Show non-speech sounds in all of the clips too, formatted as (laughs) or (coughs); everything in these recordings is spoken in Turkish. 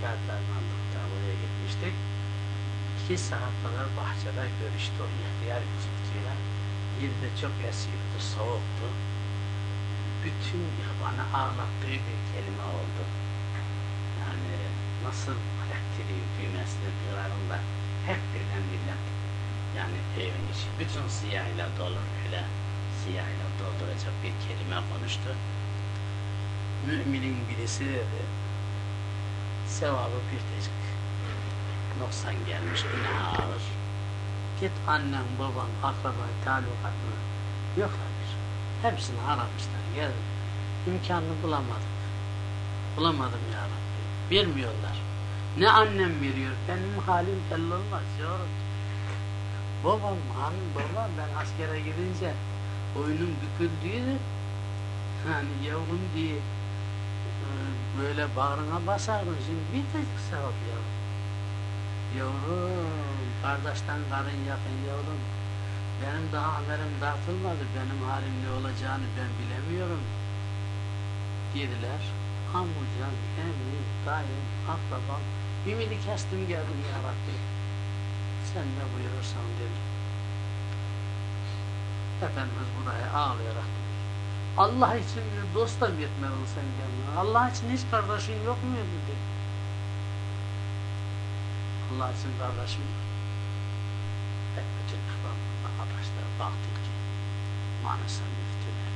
kağıtlarını aldık da oraya gitmiştik. İki saat kadar bahçede görüştü o ihtiyar çiftçiyle. Yerde çok esiyordu, soğuktu. Bütün bana ağlattığı bir kelime oldu. Yani nasıl elektriği düğmesini kırarında hep birden millet yani evin içi bütün siyahıyla dolu öyle siyahıyla dolduracak bir kelime konuştu. Müminin birisi dedi sevabı bir tek noksan gelmiş günah ağır. Git annen, baban, akraban, talukatını yoklamış. Hepsini aramışlar. Geldim. İmkanını bulamadık. Bulamadım ya Rabbi. Vermiyorlar. Ne annem veriyor. Benim halim belli olmaz yavrum. Babam, hanım, babam ben askere gidince boynum büküldüydü. Yani yavrum diye böyle bağrına basardın. Şimdi bir tek sevap yavrum. Yavrum, kardeşten karın yakın yavrum. Benim daha haberim dağıtılmadı. Benim halim ne olacağını ben bilemiyorum. Dediler. Amcam, emmi, dayım, akrabam. Ümidi kestim geldim ya Rabbi. Sen ne buyurursan dedim. Efendimiz buraya ağlayarak Allah için bir dost da yetmedin sen kendine? Allah için hiç kardeşin yok muydu dedi. Allah için kardeşim yok. Ve bütün ihvanlarına arkadaşlar baktı ki manasa müftüler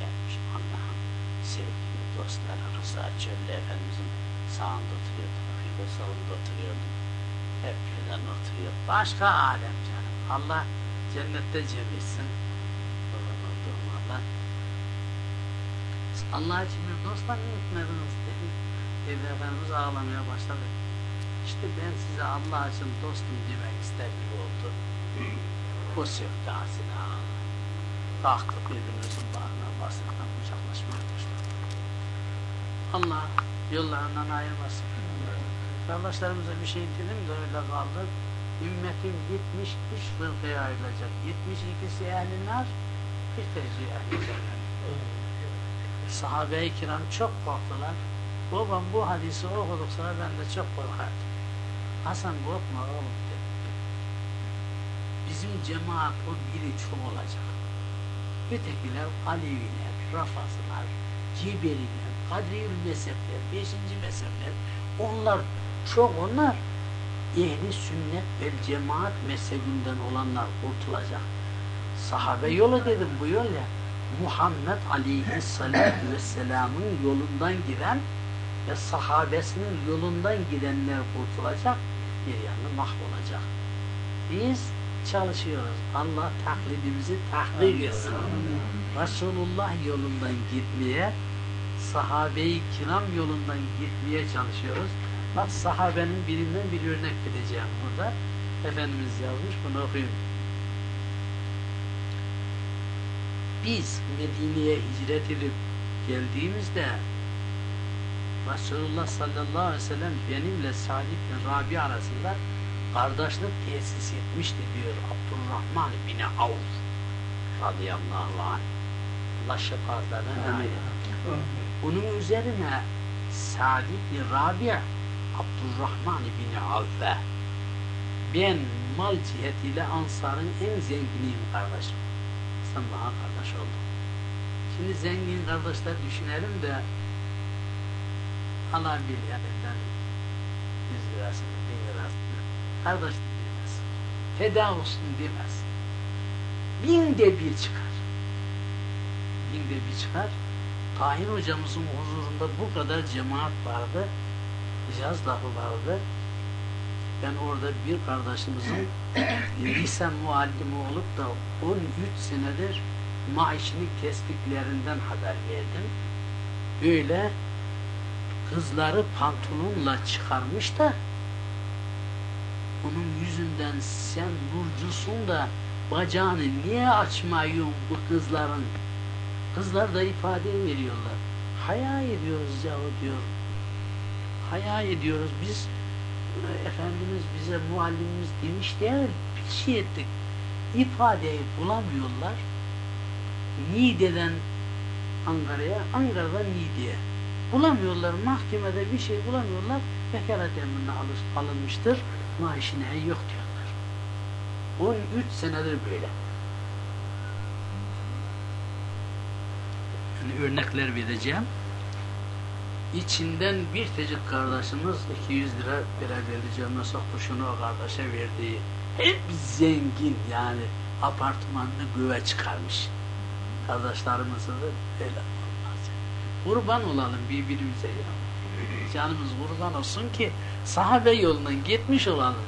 gelmiş Allah'ın sevgili dostları Rıza Çölde Efendimizin sağında oturuyordu, Rafibe solunda oturuyordu. Hep birden oturuyor. Başka alem canım. Allah cennette cem etsin. Allah Allah için bir dostla mı etmediniz dedi. Dedi Efendimiz ağlamaya başladı. İşte ben size Allah için dostum demek ister gibi oldu. O ağzını ağladı. Kalktık birbirimizin bağrına bastıktan kucaklaşmaya başladık. Allah yollarından ayırmasın. Kardeşlerimize bir şey dedim de öyle kaldı. Ümmetim 73 fırkaya ayrılacak. 72'si ehli nar, bir tezi ehli cennet. Sahabe-i kiram çok korktular. Babam bu hadisi okuduk sonra ben de çok korkardım. Hasan korkma oğlum dedi. Bizim cemaat o biri çok olacak. Ötekiler Aleviler, Rafazılar, Ciberiler, Kadriyül mezhepler, beşinci mezhepler, onlar çok onlar ehli sünnet ve cemaat mezhebinden olanlar kurtulacak. Sahabe yolu dedim bu yol ya. Muhammed Aleyhisselatü Vesselam'ın yolundan giden ve sahabesinin yolundan gidenler kurtulacak, bir yanı mahvolacak. Biz çalışıyoruz. Allah taklidimizi tahrik etsin. Resulullah yolundan gitmeye, sahabe-i kiram yolundan gitmeye çalışıyoruz. Bak sahabenin birinden bir örnek vereceğim burada. Efendimiz yazmış, bunu okuyun. Biz Medine'ye hicret edip geldiğimizde Resulullah sallallahu aleyhi ve sellem benimle Salih bin Rabi arasında kardeşlik tesis etmişti diyor Abdurrahman bin Avf radıyallahu anh. Allah şefaatlerine nail Bunun üzerine Salih bin Rabi Abdurrahman bin Avf'e ben mal cihetiyle Ansar'ın en zenginiyim kardeşim. Sen bana. Şimdi zengin kardeşler düşünelim de Allah bir elinden yüz lirasını, bin lirasını kardeş demez. Feda olsun demez. Bin de bir çıkar. Bin de bir çıkar. Tahin hocamızın huzurunda bu kadar cemaat vardı. Hicaz lafı vardı. Ben orada bir kardeşimizin (clears throat) lise muallimi olup da 13 senedir maaşını kestiklerinden haber verdim. Böyle kızları pantolonla çıkarmış da onun yüzünden sen burcusun da bacağını niye açmayıyorsun bu kızların? Kızlar da ifade veriyorlar. Haya ediyoruz yahu diyor. Haya ediyoruz. Biz Efendimiz bize muallimimiz demiş değil bir şey ettik. İfadeyi bulamıyorlar. Niğde'den Ankara'ya, Ankara'dan Niğde'ye. Bulamıyorlar, mahkemede bir şey bulamıyorlar, bekaret emrine alınmıştır, maaşı neyi yok diyorlar. 13 senedir böyle. Yani örnekler vereceğim. İçinden bir tecik kardeşimiz 200 lira verebileceğime soktu şunu o kardeşe verdiği. Hep zengin yani apartmanını güve çıkarmış. Kardeşlerimizin de böyle olmaz. Kurban olalım birbirimize ya. Canımız kurban olsun ki sahabe yolundan gitmiş olalım.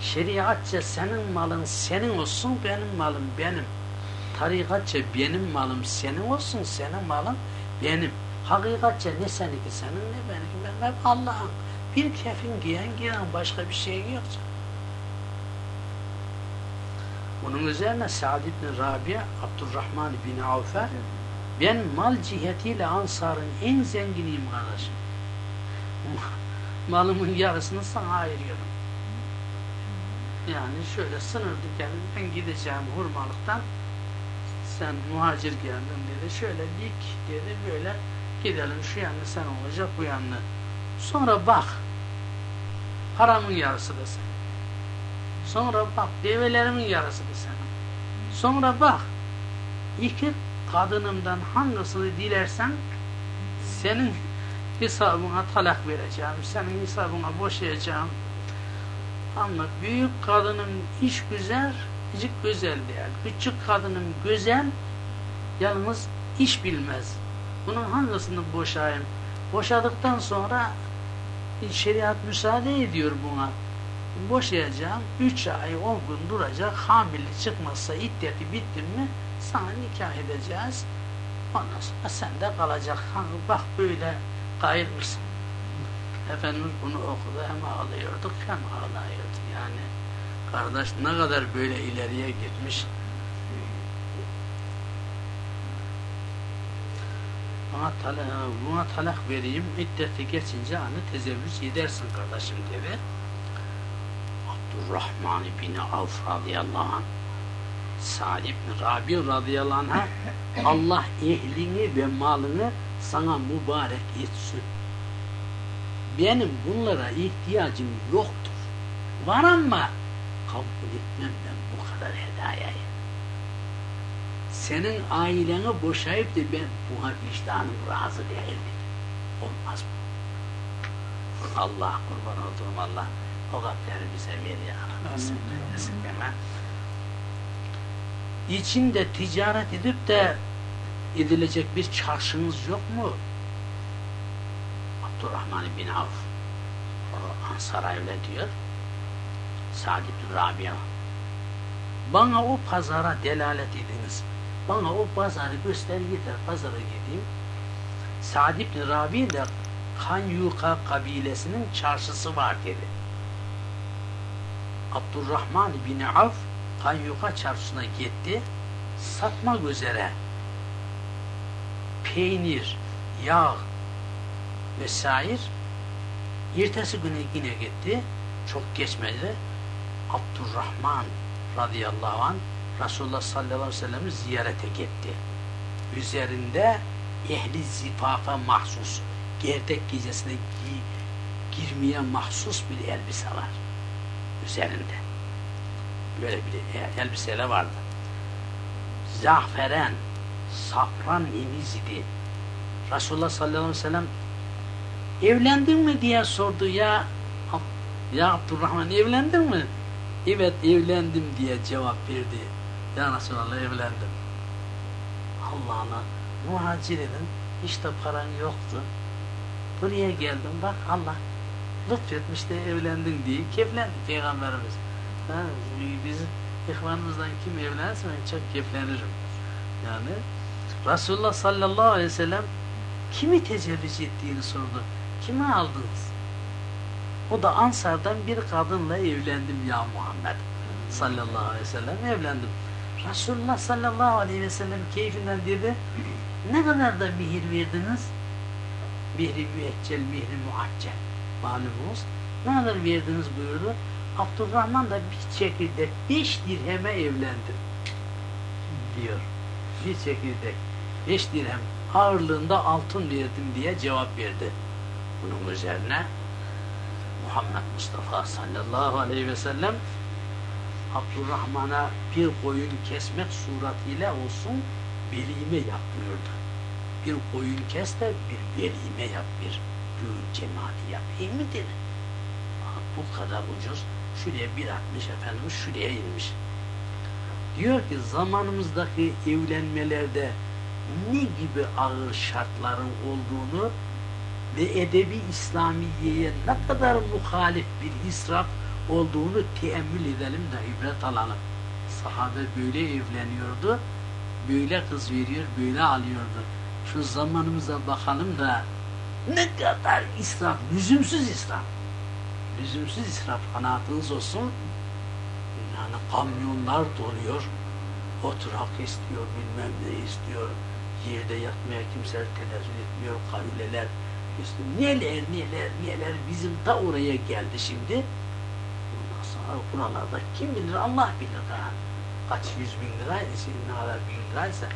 Şeriatça senin malın senin olsun, benim malım benim. Tarikatça benim malım senin olsun, senin malın benim. Hakikatça ne seninki senin ne benimki benim hep Allah'ın. Bir kefin giyen giyen başka bir şey yok. Bunun üzerine Sa'd ibn Rabia, Abdurrahman bin Avf'e ben mal cihetiyle Ansar'ın en zenginiyim kardeşim. Malımın yarısını sana ayırıyorum. Yani şöyle sınır dükkanı ben gideceğim hurmalıktan sen muhacir geldin dedi. Şöyle dik dedi böyle gidelim şu yanlı sen olacak bu yanlı. Sonra bak paramın yarısı da senin. Sonra bak develerimin yarısı da senin. Sonra bak iki kadınımdan hangisini dilersen senin hesabına talak vereceğim. Senin hesabına boşayacağım. Ama büyük kadının iş güzel, küçük güzel değil. Küçük kadının güzel, yalnız iş bilmez. Bunun hangisini boşayayım? Boşadıktan sonra şeriat müsaade ediyor buna. Boşayacağım, üç ay, on gün duracak, hamile çıkmazsa iddeti bitti mi sana nikah edeceğiz. Ondan sonra sen de kalacak. Hani bak böyle kayırmışsın. Efendimiz bunu okudu hem ağlıyorduk hem ağlıyordu. Yani kardeş ne kadar böyle ileriye gitmiş. Buna, talak, buna talak vereyim, iddeti geçince anı tezevvüz edersin kardeşim dedi. Abdurrahman bin Avf radıyallahu anh Salih bin Rabi radıyallahu anh'a (coughs) Allah ehlini ve malını sana mübarek etsin. Benim bunlara ihtiyacım yoktur. Var ama kabul etmem ben bu kadar hedayayı. Senin aileni boşayıp da ben buna vicdanım razı değildi. Olmaz bu. Allah kurban olduğum Allah o kalpleri bize ver ya Rabbi. İçinde ticaret edip de edilecek bir çarşınız yok mu? Abdurrahman bin Avf Ansar'a öyle diyor. Sa'd bin Rabia bana o pazara delalet ediniz. Bana o pazarı göster yeter. Pazara gideyim. Sa'd bin Rabi de Kanyuka kabilesinin çarşısı var dedi. Abdurrahman bin Avf Kanyuka çarşısına gitti. Satmak üzere peynir, yağ vesaire ertesi günü yine gitti. Çok geçmedi. Abdurrahman radıyallahu an Resulullah sallallahu aleyhi ve sellem'i ziyarete gitti. Üzerinde ehli zifafa mahsus gerdek gecesine gi girmeye mahsus bir elbise var. Üzerinde. Böyle bir elbiseler vardı. Zahferen, safran imiz idi. Resulullah sallallahu aleyhi ve sellem evlendin mi diye sordu ya ya Abdurrahman evlendin mi? Evet evlendim diye cevap verdi. Ya Resulallah evlendim. Allah'ına muhacir edin. İşte paran yoktu. Buraya geldim bak Allah lütfetmiş de evlendin diye keflendi Peygamberimiz. Ha, biz ihvanımızdan kim evlense ben çok keflenirim. Yani Resulullah sallallahu aleyhi ve sellem kimi tecavüz ettiğini sordu. Kimi aldınız? O da Ansar'dan bir kadınla evlendim ya Muhammed sallallahu aleyhi ve sellem evlendim. Resulullah sallallahu aleyhi ve sellem keyfinden dedi ne kadar da mihir verdiniz? Mihri müeccel, mihri muaccel malumunuz. Ne kadar verdiniz buyurdu. Abdurrahman da bir çekirdek beş dirheme evlendim diyor. Bir çekirdek. beş dirhem ağırlığında altın verdim diye cevap verdi. Bunun üzerine Muhammed Mustafa sallallahu aleyhi ve sellem Abdurrahman'a bir koyun kesmek suretiyle olsun velime yapmıyordu. Bir koyun kes de bir velime yap, bir düğün cemaati yap. İyi midir? Bu kadar ucuz. Şuraya bir atmış Efendimiz şuraya inmiş. Diyor ki zamanımızdaki evlenmelerde ne gibi ağır şartların olduğunu ve edebi İslamiye'ye ne kadar muhalif bir israf olduğunu teemmül edelim de ibret alalım. Sahabe böyle evleniyordu, böyle kız veriyor, böyle alıyordu. Şu zamanımıza bakalım da ne kadar israf, lüzumsuz israf. Lüzumsuz israf kanaatınız olsun. Yani kamyonlar doluyor, oturak istiyor, bilmem ne istiyor. Yerde yatmaya kimse tenezzül etmiyor, kabileler işte neler neler neler bizim da oraya geldi şimdi. Ondan sonra buralarda kim bilir Allah bilir daha. Kaç yüz bin şimdi ne kadar bin liraysa.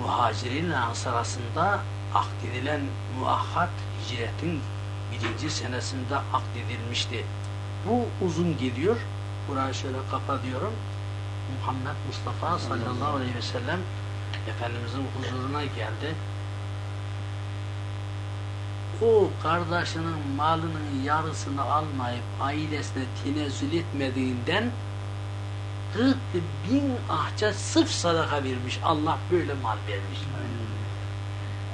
Muhacirin Ansar arasında akdedilen muahhat hicretin birinci senesinde akdedilmişti. Bu uzun geliyor. Burayı şöyle kapatıyorum. Muhammed Mustafa sallallahu aleyhi ve sellem Efendimizin huzuruna geldi o kardeşinin malının yarısını almayıp ailesine tenezzül etmediğinden 40 bin ahça sırf sadaka vermiş. Allah böyle mal vermiş.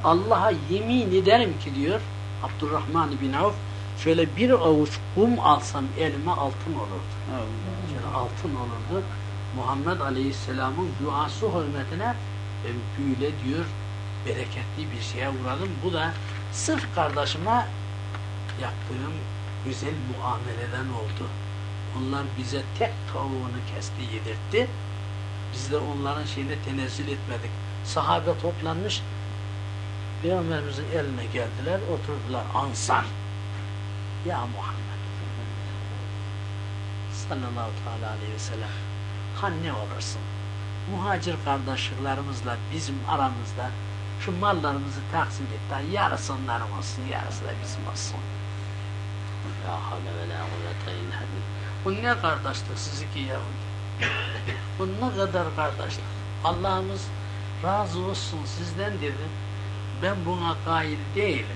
Allah'a yemin ederim ki diyor Abdurrahman bin Avf şöyle bir avuç kum alsam elime altın olurdu. Şöyle altın olurdu. Muhammed Aleyhisselam'ın duası hürmetine ben böyle diyor bereketli bir şeye uğradım. Bu da Sırf kardeşime yaptığım güzel muameleden oldu. Onlar bize tek tavuğunu kesti yedirtti. Biz de onların şeyine tenezzül etmedik. Sahabe toplanmış. Peygamberimizin eline geldiler, oturdular. Ansar. Ya Muhammed. Sallallahu teala aleyhi ve sellem. Ha ne olursun? Muhacir kardeşlerimizle bizim aramızda şu mallarımızı taksim et. Yarısı onların olsun, yarısı da bizim olsun. La havle ve la kuvvete Bu ne kardeşlik siz iki Yahudi? Bu ne kadar kardeşlik? Allah'ımız razı olsun sizden dedi. Ben buna kail değilim.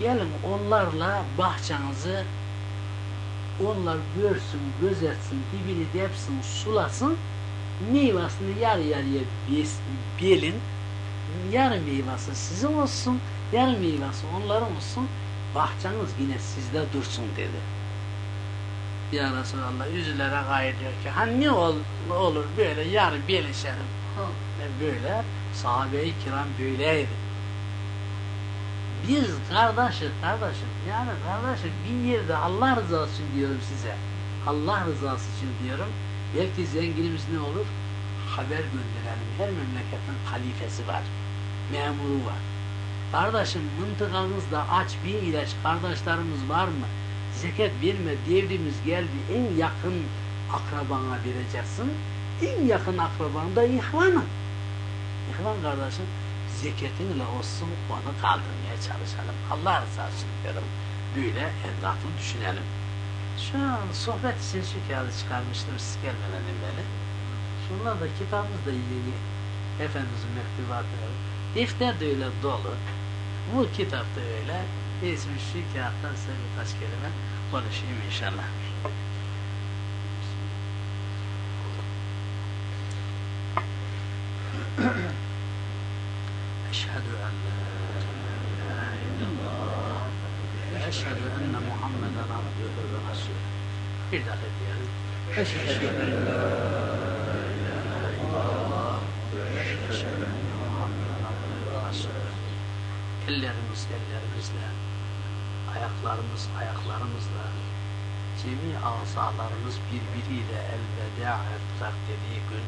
Gelin onlarla bahçenizi onlar görsün, gözetsin, dibini depsin, sulasın, meyvasını yarı yarıya belin, yarı meyvası sizin olsun, yarı meyvası onların olsun, bahçeniz yine sizde dursun dedi. Ya Resulallah üzülere gayrı diyor ki, ha ne ol, olur böyle yarı belişelim. Böyle sahabe-i kiram böyleydi. Biz kardeşiz, kardeşim. Yani kardeşim bir yerde Allah rızası için diyorum size. Allah rızası için diyorum. Belki zenginimiz ne olur? Haber gönderelim. Her memleketin halifesi var memuru var. Kardeşim mıntıkanızda aç bir ilaç kardeşlerimiz var mı? Zekat verme devrimiz geldi. En yakın akrabana vereceksin. En yakın akraban da ihvanın. İhvan kardeşim zeketinle olsun onu kaldırmaya çalışalım. Allah rızası için diyorum. Böyle etraflı düşünelim. Şu an sohbet için şu kağıdı çıkarmıştım siz gelmeden beri. Şunlar da kitabımız da yeni. Efendimizin mektubatları. Defter de öyle dolu. Bu kitap da öyle. İsmi şu kağıttan size birkaç kelime konuşayım inşallah. Eşhedü (clears throat) en la ilahe illallah ve eşhedü enne En la ilahe illallah ve eşhedü ellerimiz ellerimizle, ayaklarımız ayaklarımızla, cemi azalarımız birbiriyle elveda yapacak dediği gün,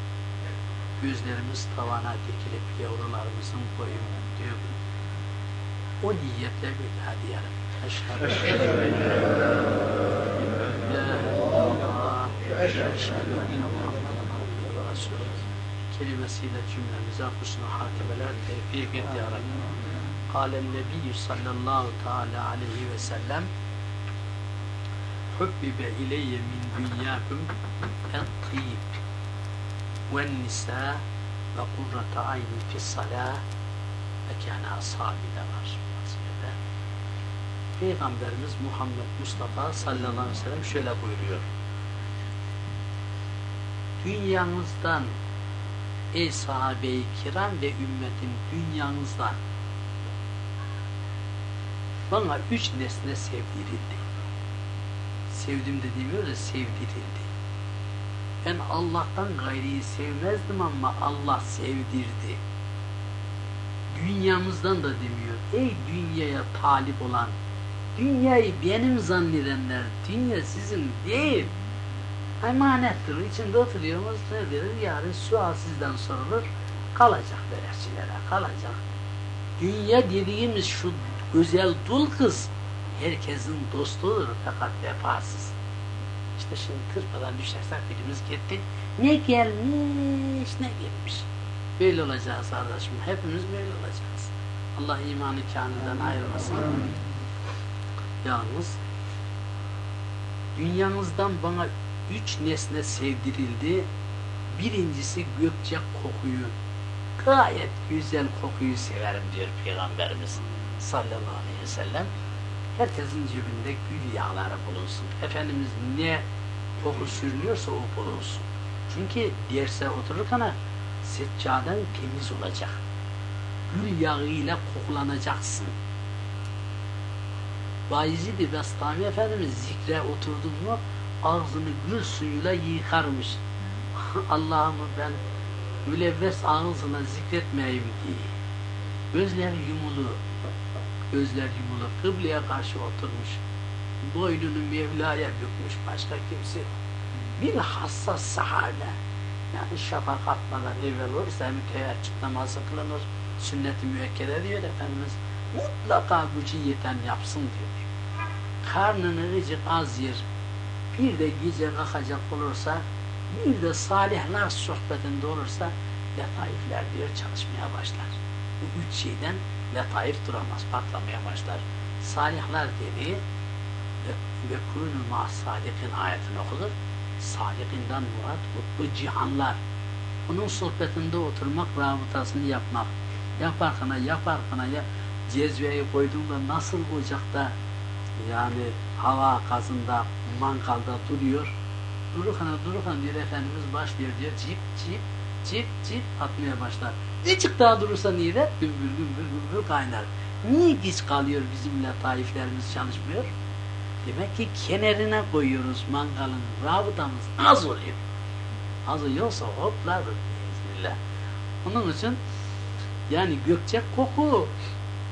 gözlerimiz tavana dikilip yavrularımızın boyun gün, o niyetle bir diyelim. En la ilahe illallah ve eşhedü enne Muhammeden abdühü ve resulü. kelimesiyle cümlemize husnu hatimeler tevfik et ya Rabbi. Kâlen nebiyyü sallallahu teala aleyhi ve sellem Hubbibe ileyye min dünyâkum et-tîb ve nisa ve kurrata ayni fis salâh ve kâne ashabi de var. Peygamberimiz Muhammed Mustafa sallallahu aleyhi ve sellem şöyle buyuruyor. Dünyanızdan ey sahabe-i kiram ve ümmetin dünyanızdan bana üç nesne sevdirildi. Sevdim dediğim öyle sevdirildi. Ben Allah'tan gayriyi sevmezdim ama Allah sevdirdi. Dünyamızdan da demiyor. Ey dünyaya talip olan, dünyayı benim zannedenler, dünya sizin değil. Emanettir. İçinde oturuyoruz. Ne verir? Yarın sual sizden sorulur. Kalacak beleşçilere. Kalacak. Dünya dediğimiz şu güzel dul kız herkesin dostudur fakat vefasız. İşte şimdi tırpadan düşersek birimiz gitti. Ne gelmiş ne gelmiş. Böyle olacağız kardeşim. Hepimiz böyle olacağız. Allah imanı kamilden ayırmasın. Yalnız dünyanızdan bana üç nesne sevdirildi. Birincisi gökçe kokuyu. Gayet güzel kokuyu severim diyor Peygamberimiz sallallahu aleyhi ve sellem. Herkesin cebinde gül yağları bulunsun. Efendimiz ne koku sürünüyorsa o bulunsun. Çünkü derse otururken seccaden temiz olacak. Gül yağıyla kokulanacaksın. Bayezid-i Bestami Efendimiz zikre oturdu mu ağzını gül suyuyla yıkarmış. (laughs) Allah'ımı ben mülevves ağzına zikretmeyeyim diye. Gözler yumulu, gözler yumulu, kıbleye karşı oturmuş. Boynunu Mevla'ya bükmüş başka kimse. Bir hassas sahabe. Yani şafak atmadan evvel olursa müteahhit namazı kılınır. Sünnet-i müekkede diyor Efendimiz. Mutlaka gücü yeten yapsın diyor. Karnını rıcık az yer, bir de gece kalkacak olursa, bir de salihler sohbetinde olursa letaifler diyor çalışmaya başlar. Bu üç şeyden letaif duramaz, patlamaya başlar. Salihler dediği ve, kulünü ma sadikin ayetini okunur. Sadikinden murat mutlu cihanlar. Onun sohbetinde oturmak, rabıtasını yapmak. Yaparkana, yaparkana ya cezveyi koyduğunda nasıl ocakta yani hava kazında, mangalda duruyor. Dururken dururken diyor Efendimiz başlıyor diyor cip cip cip cip atmaya başlar. Necik daha durursa niye de gümbür gümbür gümbür kaynar. Niye geç kalıyor bizimle taiflerimiz çalışmıyor? Demek ki kenarına koyuyoruz mangalın rabıtamız az oluyor. Az oluyorsa hoplar bismillah. Onun için yani gökçe koku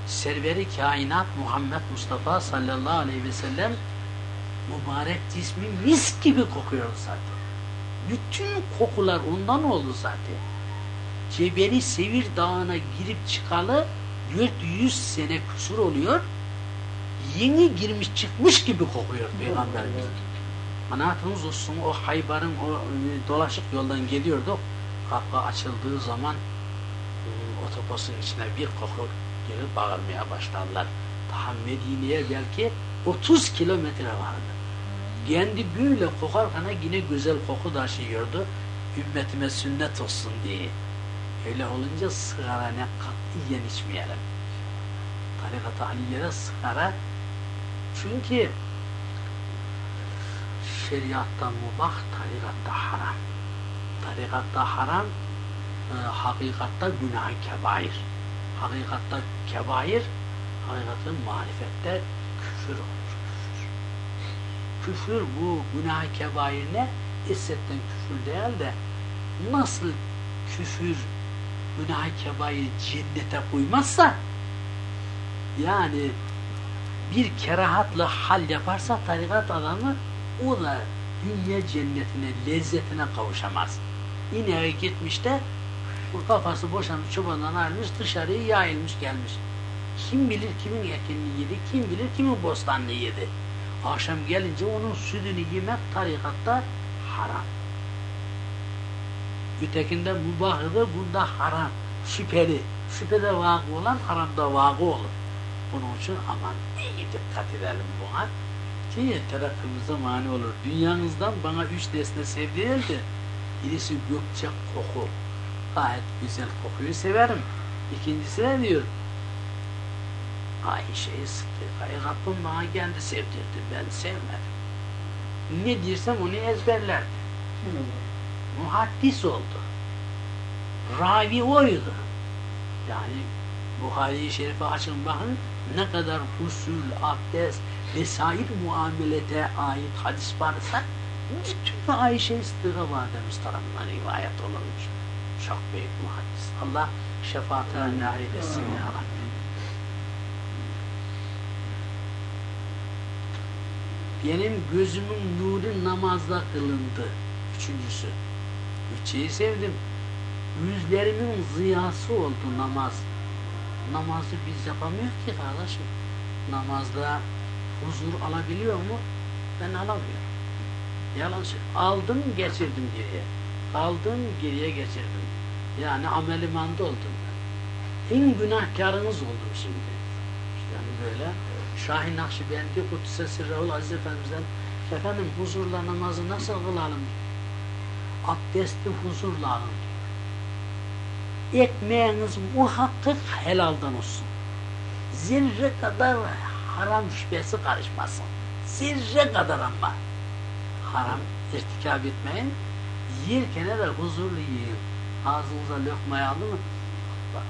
serveri kainat Muhammed Mustafa sallallahu aleyhi ve sellem mübarek cismi mis gibi kokuyor zaten. Bütün kokular ondan oldu zaten. Cebeli Sevir Dağı'na girip çıkalı 400 sene kusur oluyor. Yeni girmiş çıkmış gibi kokuyor Peygamberimiz. Anatımız olsun o Haybar'ın o dolaşık yoldan geliyorduk. Kapı açıldığı zaman otobüsün içine bir koku gelip bağırmaya başladılar. Daha Medine'ye belki 30 kilometre vardı. Kendi böyle kokarken yine güzel koku taşıyordu. Ümmetime sünnet olsun diye. Öyle olunca sigara ne katiyen içmeyelim. Tarikat-ı Aliye'de sigara çünkü şeriatta mubah, tarikatta haram. Tarikatta haram, e, hakikatta günah kebair. Hakikatta kebair, hakikatin marifette küfür olur. Küfür. küfür bu günah kebair ne? İssetten küfür değil de nasıl küfür günah kebair cennete koymazsa yani bir kerahatla hal yaparsa tarikat adamı o da dünya cennetine, lezzetine kavuşamaz. İneğe gitmiş de bu kafası boşanmış, çobandan ayrılmış, dışarıya yayılmış gelmiş. Kim bilir kimin ekinini yedi, kim bilir kimin bostanını yedi. Akşam gelince onun sütünü yemek tarikatta haram. Ötekinde mübahıdır, bunda haram, şüpheli. Şüphede vakı olan haramda vakı olur. Bunun için aman iyi dikkat edelim buna. Ki terakkımıza mani olur. Dünyanızdan bana üç nesne sevdirildi. Birisi gökçe koku. Gayet güzel kokuyu severim. İkincisi ne diyor? Ayşe'yi Sıddıka'yı Rabbim bana kendi sevdirdi. Ben sevmedim. Ne dirsem onu ezberlerdi. Muhaddis oldu. Ravi oydu. Yani Buhari-i Şerif'e açın bakın ne kadar husul, abdest vesaire muamelete ait hadis varsa bütün Ayşe Sıddık'a validemiz tarafından rivayet olunmuş. Çok büyük muhaddis. Allah şefaatine nail etsin ya Rabbi. Benim gözümün nuru namazda kılındı. Üçüncüsü. Üçeyi sevdim. Yüzlerimin ziyası oldu namaz. Namazı biz yapamıyoruz ki kardeşim. Namazda huzur alabiliyor mu? Ben alamıyorum. Yalan söylüyorum. Aldım geçirdim geriye. Aldım geriye geçirdim. Yani amelimanda oldum ben. En günahkarınız oldum şimdi. İşte yani böyle Şahin Nakşibendi Kudüs'e Sirrahul Aziz Efendimiz'den efendim huzurla namazı nasıl kılalım? Abdesti huzurla alın diyor. Ekmeğiniz muhakkak helaldan olsun. Zerre kadar haram şüphesi karışmasın. Zerre kadar ama. Haram irtikab etmeyin. Yerken de huzurlu yiyin. Ağzınıza lokmayı aldı mı? Allah,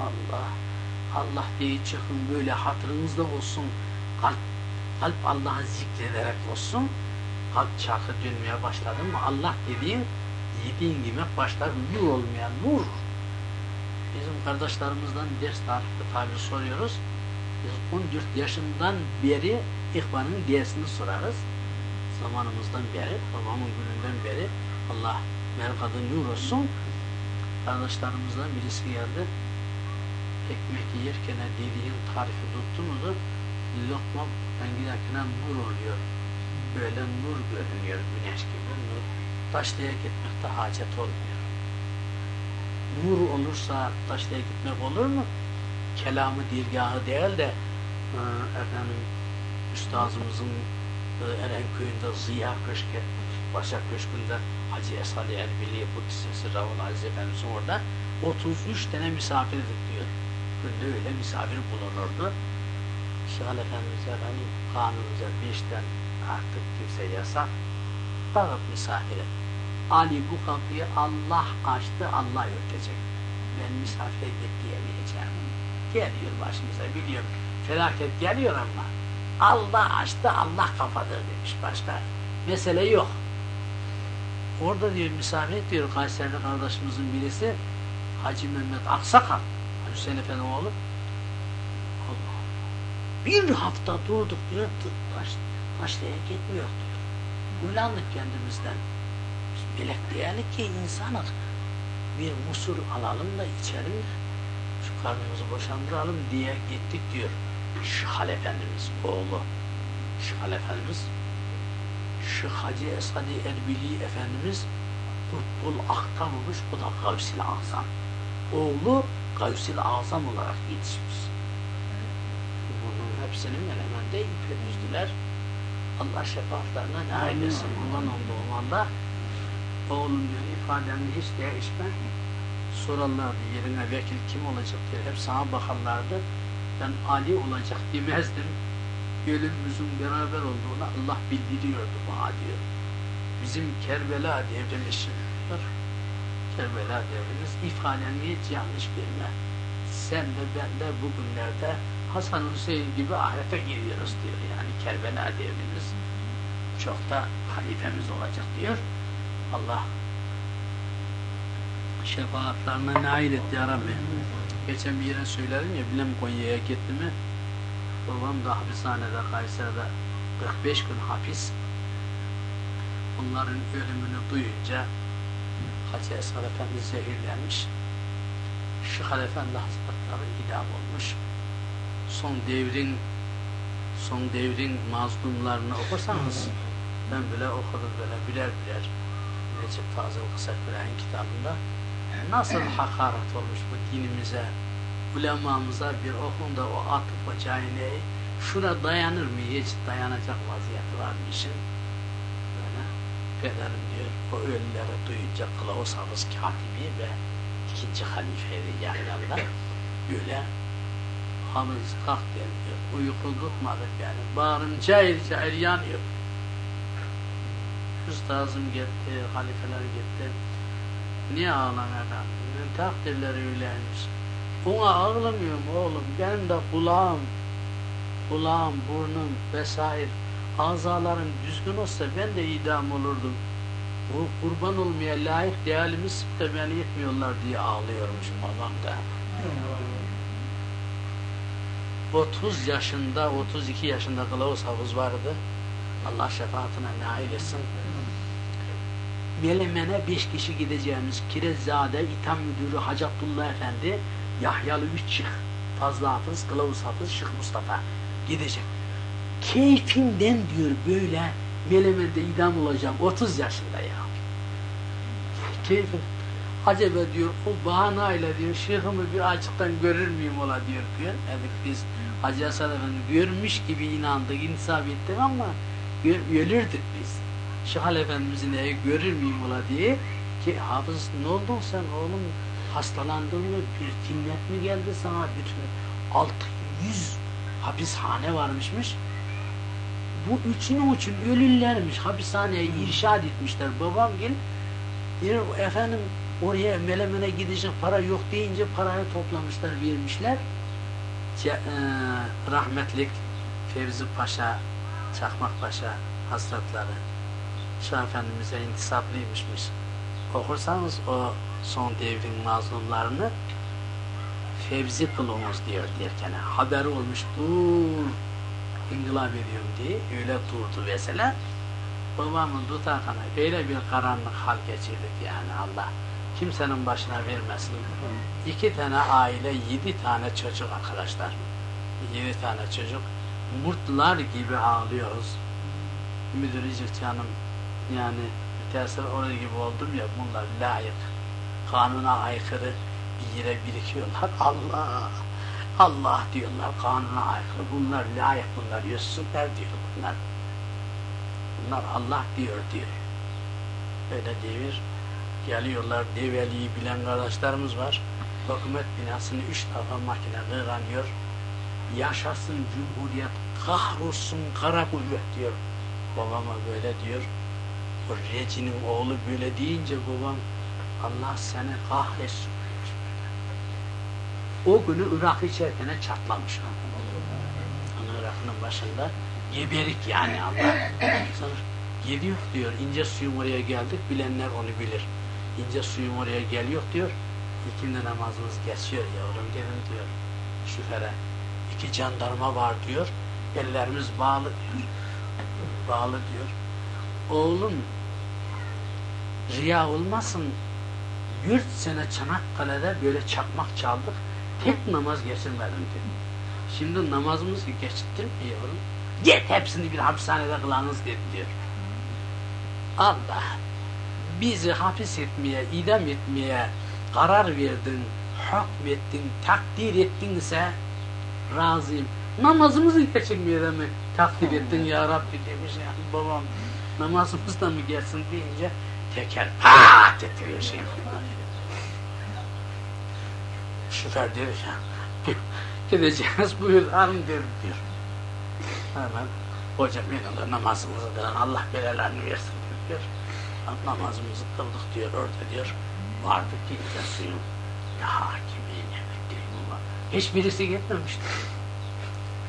Allah, Allah diye çıkın böyle hatırınızda olsun. Kalp, kalp Allah'ı zikrederek olsun. Kalp çarkı dönmeye başladı mı Allah dediğin yediğin yemek başlar nur olmayan nur. Bizim kardeşlerimizden ders tarihte tabi soruyoruz. Biz 14 yaşından beri ihvanın dersini sorarız. Zamanımızdan beri, babamın gününden beri Allah merkadı nur olsun. Kardeşlerimizden birisi geldi. Ekmek yerken dediğin tarifi tuttu mu da lokma ben giderken nur oluyor. Böyle nur görünüyor güneş gibi nur. Taşlaya gitmekte hacet olmuyor. Nur olursa taşlaya gitmek olur mu? Kelamı dirgahı değil de e, efendim üstazımızın e, Erenköy'ünde Ziya Köşkü Başak Köşkü'nde Hacı Esad Erbili Kudüs'esi Ravul Aziz Efendimiz'in orada 33 tane misafirdik diyor. Günde öyle misafir bulunurdu. Şahal Efendimiz efendim kanunca beşten artık kimse yasak. Bakıp misafire. Ali bu kapıyı Allah açtı, Allah örtecek. Ben misafire bekleyemeyeceğim. Geliyor başımıza biliyorum. Felaket geliyor ama Allah açtı, Allah kapadır demiş başka. Mesele yok. Orada diyor misafir diyor Kayseri'li kardeşimizin birisi Hacı Mehmet Aksakal Hüseyin Efendi oğlu Allah bir hafta durduk diyor taş, taşlaya gitmiyor diyor. Uylandık kendimizden. Biz melek değerli ki insanız. Bir musur alalım da içelim de şu karnımızı boşandıralım diye gittik diyor. Şıhal Efendimiz oğlu. Şıhal Efendimiz şu Hacı Esadi Erbili Efendimiz Kutbul Aktam olmuş, o da Gavsil Azam. Oğlu Gavsil Azam olarak yetişmiş. Bunun hepsinin elemende iple düzdüler. Allah şefaatlerine ne eylesin. Ondan oldu olmanda oğlum diyor ifadeni hiç değişme. Sorarlardı yerine vekil kim olacak diye hep sana bakarlardı. Ben Ali olacak demezdim gönlümüzün beraber olduğunu Allah bildiriyordu bana diyor. Bizim Kerbela devrimiz var. Kerbela devrimiz ifadeni hiç yanlış bilme. Sen de ben de bugünlerde Hasan Hüseyin gibi ahirete giriyoruz diyor. Yani Kerbela devrimiz çok da halifemiz olacak diyor. Allah şefaatlerine nail et ya Rabbi. Geçen bir yere söyledim ya bilem Konya'ya gitti mi Babam da hapishanede Kayseri'de 45 gün hapis. Onların ölümünü duyunca Hacı Esad Efendi zehirlenmiş. Şıkhal Efendi Hazretleri idam olmuş. Son devrin son devrin mazlumlarını okursanız ben bile okudum böyle birer birer Recep Fazıl Kısaküre'nin kitabında nasıl hakaret olmuş bu dinimize, ulemamıza bir okunda o atıp cahiliyeyi şuna dayanır mı? Hiç dayanacak vaziyeti var mı işin? Böyle pederim diyor, o ölüleri duyunca Kılavuz Hafız Katibi ve ikinci halifeydi Yahya'da böyle Hafız kalk diyor, uyku tutmadık yani, bağrım cahil cahil yanıyor. Üstazım gitti, halifeler gitti. Niye ağlan efendim? Takdirleri öyleymiş. Ona ağlamıyorum oğlum. Benim de kulağım, kulağım, burnum vesaire azalarım düzgün olsa ben de idam olurdum. Bu kurban olmaya layık değerlimiz de beni yetmiyorlar diye ağlıyormuş babam da. 30 yaşında, 32 yaşında kılavuz havuz vardı. Allah şefaatine nail etsin. Melemen'e beş kişi gideceğimiz Kirezzade İtam Müdürü Hacı Abdullah Efendi, Yahyalı üç şık, Fazla Hafız, Kılavuz Hafız, Şık Mustafa gidecek. Keyfinden diyor böyle Melemen'de idam olacağım 30 yaşında ya. Keyfim. Acaba diyor o bahanayla diyor şeyhimi bir açıktan görür müyüm ola diyor diyor. Evet biz Hacı Hasan Efendi görmüş gibi inandık, insaf ettik ama ölürdük biz. Şahal Efendimizin evi görür müyüm ola diye ki hafız ne oldun sen oğlum hastalandın mı? Bir cinnet mi geldi sana? Bütün 600 hapishane varmışmış. Bu üçünün için ölürlermiş hapishaneye irşad etmişler. Babam gel efendim oraya melemene gidecek para yok deyince parayı toplamışlar vermişler. Ce, e, rahmetlik Fevzi Paşa Çakmak Paşa Hazretleri Şah Efendimiz'e intisaplıymışmış. Okursanız o son devrin mazlumlarını Fevzi kılınız diyor derken haber olmuş dur inkılap ediyorum diye öyle durdu mesela babamın dudakına böyle bir karanlık hal geçirdik yani Allah kimsenin başına vermesin. İki tane aile, yedi tane çocuk arkadaşlar. Yedi tane çocuk. Murtlar gibi ağlıyoruz. Müdürcük canım yani tesir oraya gibi oldum ya bunlar layık. Kanuna aykırı bir yere birikiyorlar. Allah! Allah diyorlar kanuna aykırı. Bunlar layık bunlar yüzsünler diyor bunlar. Bunlar Allah diyor diyor. Öyle devir geliyorlar. Develi'yi bilen kardeşlerimiz var. Hükümet binasını üç defa makine kıranıyor. Yaşasın Cumhuriyet, kahrolsun kara kuvvet diyor. Babama böyle diyor. O Reci'nin oğlu böyle deyince babam Allah seni kahretsin. O günü Irak içerken çatlamış. Onu Irak'ın başında geberik yani Allah. Sonra geliyor diyor. ince suyum oraya geldik. Bilenler onu bilir. İnce suyum oraya geliyor diyor. İkindi namazımız geçiyor yavrum gelin diyor. Şüfere. İki jandarma var diyor. Ellerimiz bağlı diyor. Bağlı diyor. Oğlum riya olmasın. Yurt sene Çanakkale'de böyle çakmak çaldık. Tek namaz geçirmedim diyor. Şimdi namazımızı geçirtmiyorum. Git hepsini bir hapishanede kılanız dedi diyor. Allah bizi hapis etmeye, idam etmeye karar verdin, hükmettin, takdir ettinse razıyım. Namazımızı geçirmeye de mi takdir ettin ya Rabbi demiş yani babam. Namazımız da mı gelsin deyince teker pat ettiriyor şey. Şoför diyor ki gideceğiz buyur hanım der diyor. Hemen hocam yanında namazımızı kılan Allah belelerini versin diyor namazımızı kıldık diyor orada diyor. Vardı ki suyun ne hakimi ne müddin var. Hiçbirisi gitmemişti.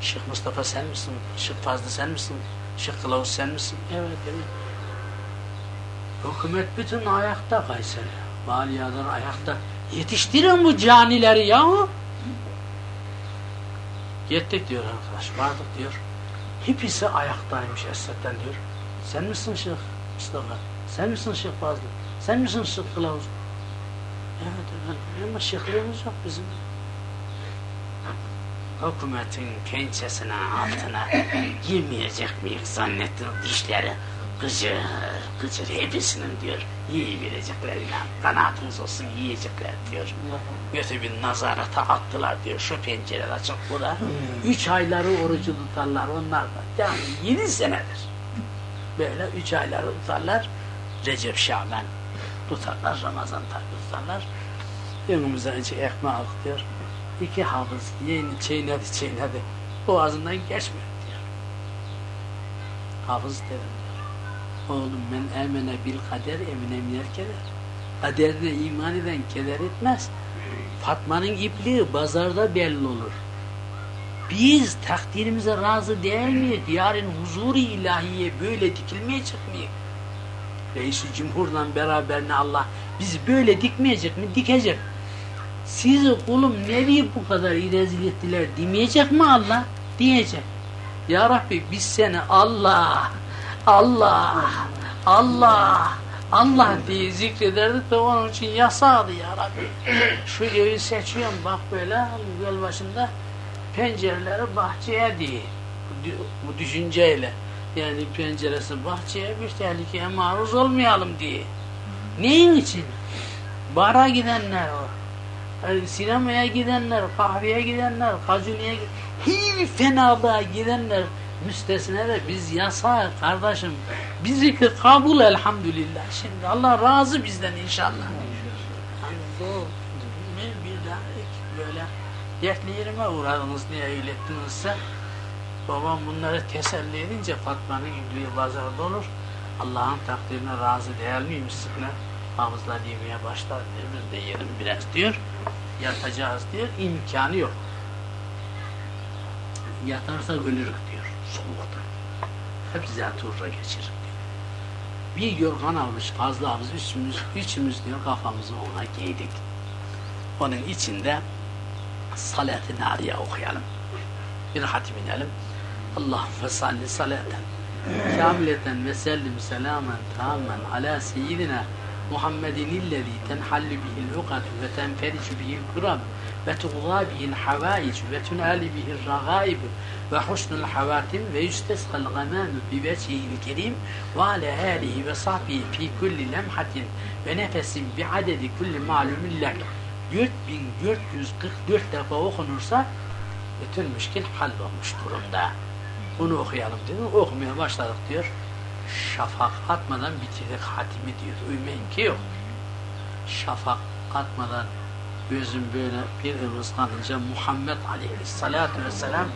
Şeyh Mustafa sen misin? Şeyh Fazlı sen misin? Şeyh Kılavuz sen misin? Evet evet. Hükümet bütün ayakta Kayseri. Valiyalar ayakta. Yetiştirin bu canileri ya. Gittik diyor arkadaş. Vardık diyor. Hepsi ayaktaymış Esed'den diyor. Sen misin Şeyh Mustafa? Sen misin Şeyh Fazlı? Sen misin Şeyh Kılavuz? Evet efendim ama şeyhliğimiz yok bizim. Hükümetin pençesine altına girmeyecek miyiz zannettin dişleri Gıcır, gıcır hepsinin diyor yiyebilecekleriyle kanaatınız olsun yiyecekler diyor. Kötü bir nazarata attılar diyor şu pencereler açık bu da. Üç ayları orucu tutarlar onlar da. Yani yedi senedir. Böyle üç ayları tutarlar. Recep Şaban tutarlar. Ramazan tabi tutarlar. Önümüze önce ekmeği diyor. İki hafız yeni çiğnedi çiğnedi. Boğazından geçmiyor diyor. Hafız dedim. Oğlum ben emene bil kader emine miner keder. Kaderine iman eden keder etmez. Fatma'nın ipliği pazarda belli olur. Biz takdirimize razı değil miyiz? Yarın huzuru ilahiye böyle dikilmeyecek miyiz? Reis-i Cumhur'la beraber ne Allah bizi böyle dikmeyecek mi? Dikecek. Sizi kulum nevi bu kadar rezil ettiler demeyecek mi Allah? Diyecek. Ya Rabbi biz seni Allah, Allah, Allah, Allah diye zikrederdik de onun için yasaktı ya Rabbi. Şu evi seçiyorum bak böyle göl başında pencereleri bahçeye diye. Bu düşünceyle. Yani penceresi bahçeye bir tehlikeye maruz olmayalım diye. Neyin için? Bara gidenler var. Yani sinemaya gidenler, kahveye gidenler, kazuniye hiç fenalığa gidenler müstesine de biz yasa kardeşim. Bizi kabul elhamdülillah. Şimdi Allah razı bizden inşallah. Yani bir daha böyle dertli yerime uğradınız diye öylettinizse babam bunları teselli edince Fatma'nın indiği pazarda olur. Allah'ın takdirine razı değil miyim sıkına? Hafızla demeye başlar. Biz de yerim biraz diyor. Yatacağız diyor. imkanı yok. Yatarsa ölürük diyor. Soğukta. Hep geçirir diyor. Bir yorgan almış fazla almış. Üçümüz, üçümüz diyor kafamızı ona giydik. Onun içinde salat-ı nariye okuyalım. Bir hatim inelim. Allahümme salli salaten kamileten ve sellim selamen tamamen ala seyyidina Muhammedin illezî tenhallu bihil ukad ve tenfericu bihil kurab ve tuğzâ bihil havâic ve tunâli bihil ragâib ve husnul havatim ve yüstesgal gamâmü bi vecihil kerim ve ala âlihi ve sahbihi fi kulli lemhatin ve nefesin bi adedi kulli ma'lumin lek 4444 defa okunursa bütün müşkil hallolmuş durumda. Bunu okuyalım dedi. Okumaya başladık diyor. Şafak atmadan bitirdik hatimi diyor. Uymayın ki yok. Şafak atmadan gözüm böyle bir ıvız kalınca Muhammed Aleyhisselatü Vesselam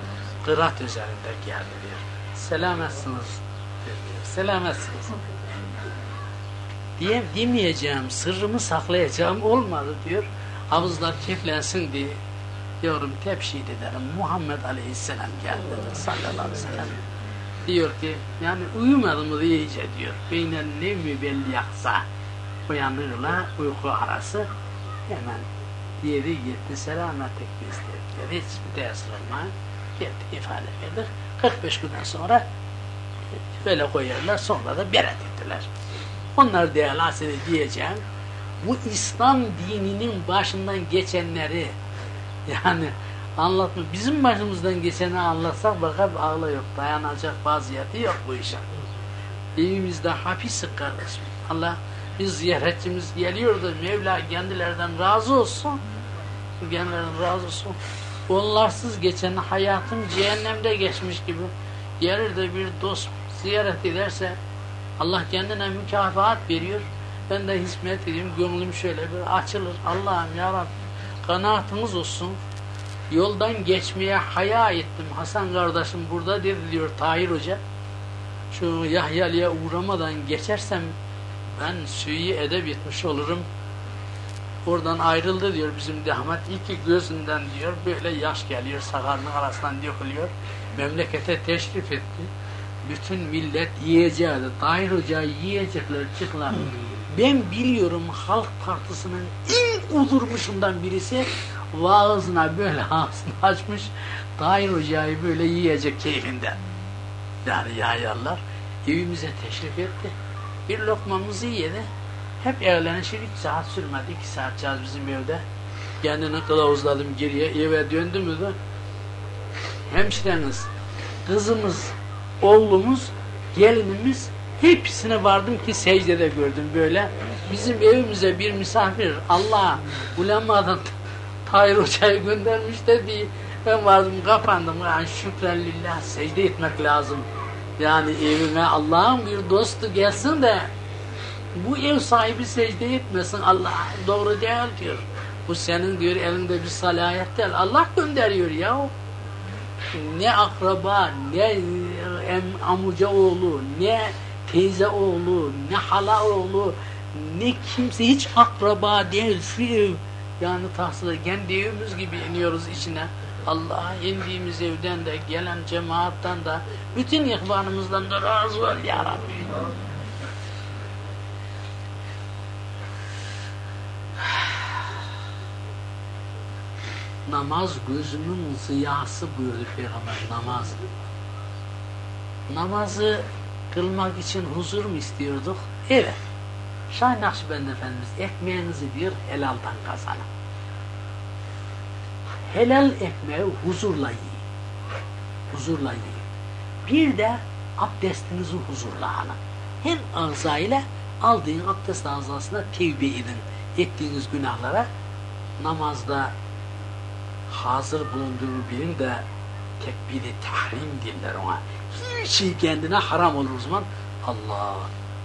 kırat üzerinde geldi diyor. Selametsiniz diyor. Selametsiniz. Diye, demeyeceğim, sırrımı saklayacağım olmadı diyor. Havuzlar keflensin diye Yavrum tepşid ederim. Muhammed Aleyhisselam geldi sallallahu aleyhi ve sellem. Diyor ki yani uyumadı mı iyice diyor. Beynen nevmi belli yaksa uyanırla uyku arası hemen yedi gitti selametlik istedi. Hiçbir tesir olma gitti ifade verir. 45 günden sonra böyle koyarlar sonra da beret ettiler. Onlar değerli diyeceğim bu İslam dininin başından geçenleri yani anlatma. Bizim başımızdan geçeni anlatsak bakar ağla yok. Dayanacak vaziyeti yok bu işe. Evimizde hapisik kardeşim. Allah biz ziyaretçimiz geliyordu. Mevla kendilerden razı olsun. Kendilerden razı olsun. Onlarsız geçen hayatım cehennemde geçmiş gibi. Gelir bir dost ziyaret ederse Allah kendine mükafat veriyor. Ben de hizmet edeyim. Gönlüm şöyle bir açılır. Allah'ım ya Rabbi kanaatınız olsun. Yoldan geçmeye haya ettim. Hasan kardeşim burada dedi diyor Tahir Hoca. Şu Yahyalı'ya uğramadan geçersem ben suyu edep etmiş olurum. Oradan ayrıldı diyor bizim Ahmet. İki gözünden diyor böyle yaş geliyor sakarının arasından dökülüyor. Memlekete teşrif etti. Bütün millet yiyeceği. Tahir Hoca yiyecekler çıklar. Ben biliyorum Halk Partisi'nin ilk udurmuşundan birisi vaazına böyle ağzını açmış Tahir Hoca'yı böyle yiyecek keyfinden. Yani yayarlar. Evimize teşrif etti. Bir lokmamızı yedi. Hep evlenişi üç saat sürmedi. iki saat caz bizim evde. Kendini kılavuzladım geriye. Eve döndü mü hemşireniz, kızımız, oğlumuz, gelinimiz Hepsine vardım ki secdede gördüm böyle. Bizim evimize bir misafir Allah ulemadan Tahir Hoca'yı göndermiş de diye ben vardım kapandım. Yani şükren lillah secde etmek lazım. Yani evime Allah'ın bir dostu gelsin de bu ev sahibi secde etmesin. Allah doğru değil diyor. Bu senin diyor elinde bir salahiyet değil. Allah gönderiyor ya. Ne akraba, ne em, amuca oğlu, ne teyze oğlu, ne hala oğlu, ne kimse hiç akraba değil. Şu ev yani tahsil kendi evimiz gibi iniyoruz içine. Allah'a indiğimiz evden de gelen cemaattan da bütün ihvanımızdan da razı ol ya Rabbi. namaz gözümün ziyası buyurdu Peygamber namaz. Namazı kılmak için huzur mu istiyorduk? Evet. Şah Nakşibend Efendimiz ekmeğinizi diyor helaldan kazanın. Helal ekmeği huzurla yiyin. Huzurla yiyin. Bir de abdestinizi huzurla alın. Hem ağzıyla aldığın abdest ağzasına tevbe edin. Ettiğiniz günahlara namazda hazır bulunduğunu bilin de tekbiri tahrim derler ona. Hiçbir şey kendine haram olur o zaman. Allah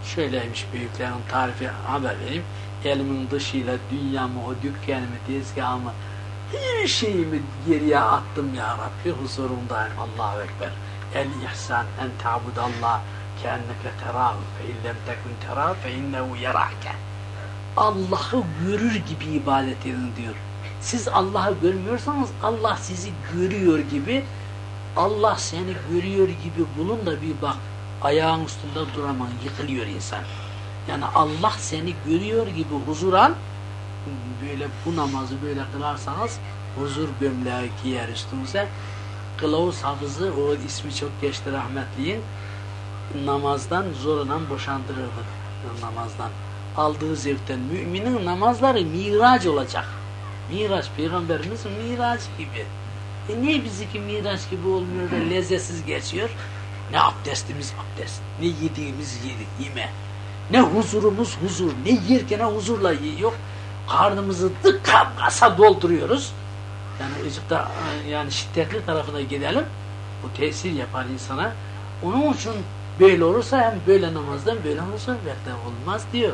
şöyleymiş büyüklerin tarifi haber vereyim. Elimin dışıyla dünyamı, o dükkanımı, tezgahımı, her şeyimi geriye attım ya Rabbi huzurundayım. Allahu Ekber. El ihsan en ta'budallah keenneke terahu fe illem tekun terahu fe innehu yarahke. Allah'ı görür gibi ibadet edin diyor. Siz Allah'ı görmüyorsanız Allah sizi görüyor gibi Allah seni görüyor gibi bulun da bir bak ayağın üstünde duraman yıkılıyor insan. Yani Allah seni görüyor gibi huzuran böyle bu namazı böyle kılarsanız huzur gömleği giyer üstünüze. Kılavuz hafızı o ismi çok geçti rahmetliyin namazdan zorundan boşandırırdı namazdan. Aldığı zevkten müminin namazları miraç olacak. Miraç, peygamberimiz miraç gibi. E niye bizimki miraç gibi olmuyor da lezzetsiz geçiyor? Ne abdestimiz abdest, ne yediğimiz yedik, yeme. Ne huzurumuz huzur, ne yerken huzurla yiyor. Karnımızı tıka kasa dolduruyoruz. Yani ıcıkta yani şiddetli tarafına gidelim. Bu tesir yapar insana. Onun için böyle olursa hem böyle namazdan böyle huzur bekle olmaz diyor.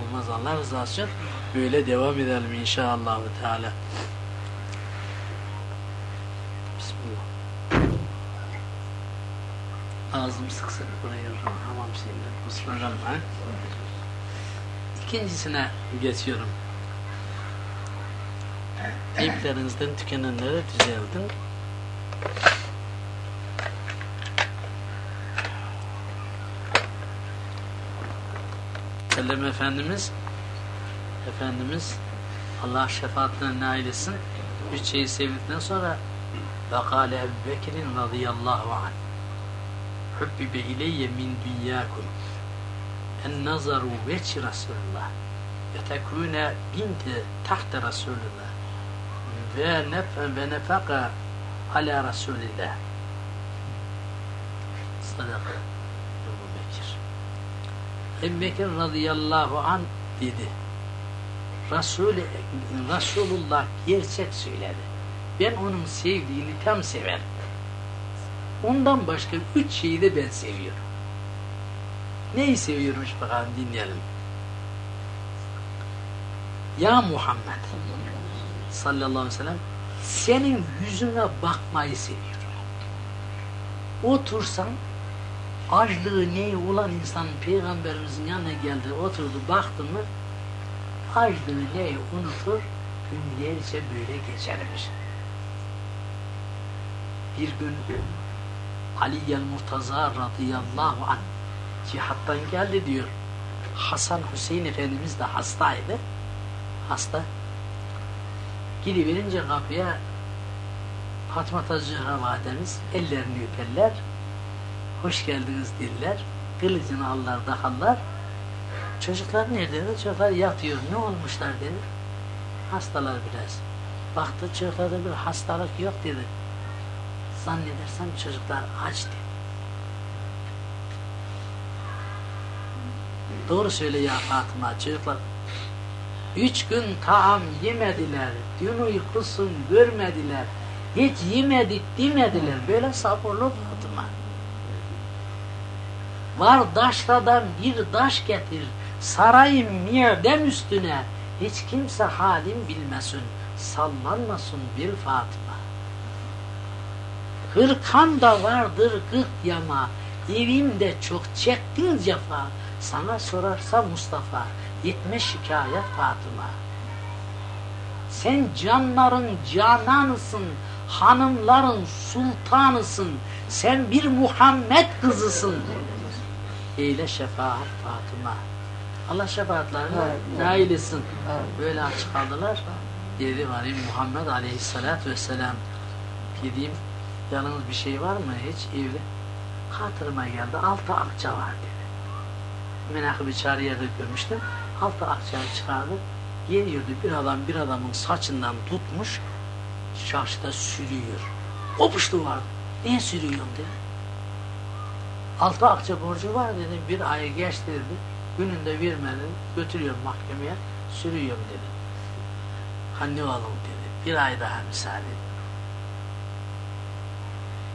Olmaz Allah rızası için böyle devam edelim inşallah Teala. Bismillah. Ağzım sık sık buraya hamam şeyler. Kusura kalma. İkincisine geçiyorum. Eyüplerinizden tükenenleri düzeltin. Sellem Efendimiz Efendimiz Allah şefaatine nail etsin. Üç şeyi sevdikten sonra Vakale Ebu Bekir'in radıyallahu anh Hubbibe ileyye min dünyakum en nazaru veçi Resulullah ve tekune binti tahta Resulullah ve nef ve nefaka ala Resulillah sadaka. Ebu Bekir. Ebu Bekir radıyallahu an dedi. Resul Resulullah gerçek söyledi. Ben onun sevdiğini tam severim. Ondan başka üç şeyi de ben seviyorum neyi seviyormuş bakalım dinleyelim ya Muhammed sallallahu aleyhi ve sellem senin yüzüne bakmayı seviyorum. Otursan açlığı neyi olan insan peygamberimizin yanına geldi oturdu baktın mı açlığı neyi unutur günlerce böyle geçermiş. Bir gün Ali el Murtaza radıyallahu anh cihattan geldi diyor. Hasan Hüseyin Efendimiz de hastaydı. Hasta Giriverince kapıya Fatma Tazcıha validemiz ellerini öperler. Hoş geldiniz derler. Kılıcını alırlar, dakarlar. Çocuklar nerede? Çocuklar yatıyor. Ne olmuşlar dedi. Hastalar biraz. Baktı çocuklarda bir hastalık yok dedi. Zannedersem çocuklar aç dedi. Doğru söyle ya Fatıma çocuklar. Üç gün taam yemediler, dün uykusun görmediler, hiç yemedik demediler. Böyle sabırlı Fatıma. Var daşradan bir daş getir, sarayım mirdem üstüne, hiç kimse halim bilmesin, sallanmasın bir Fatıma. Hırkan da vardır gık yama, evimde çok çektin cefa, sana sorarsa Mustafa, gitme şikayet Fatıma. Sen canların cananısın, hanımların sultanısın, sen bir Muhammed kızısın. Eyle şefaat Fatıma. Allah şefaatlerine nail etsin. Böyle açıkladılar. Dedi var Muhammed Aleyhisselatü Vesselam. Dediğim yalnız bir şey var mı hiç evde? Hatırıma geldi. Altı akça var dedi. Menakıb-ı Çariye'de görmüştüm. Altı akçayı çıkardı. Geliyordu bir adam bir adamın saçından tutmuş çarşıda sürüyor. Kopuştu vardı. Niye sürüyorsun dedi. Altı akça borcu var dedi. Bir ay geç dedi. Gününde vermedi. Götürüyorum mahkemeye. Sürüyorum dedi. Hani oğlum dedi. Bir ay daha müsaade.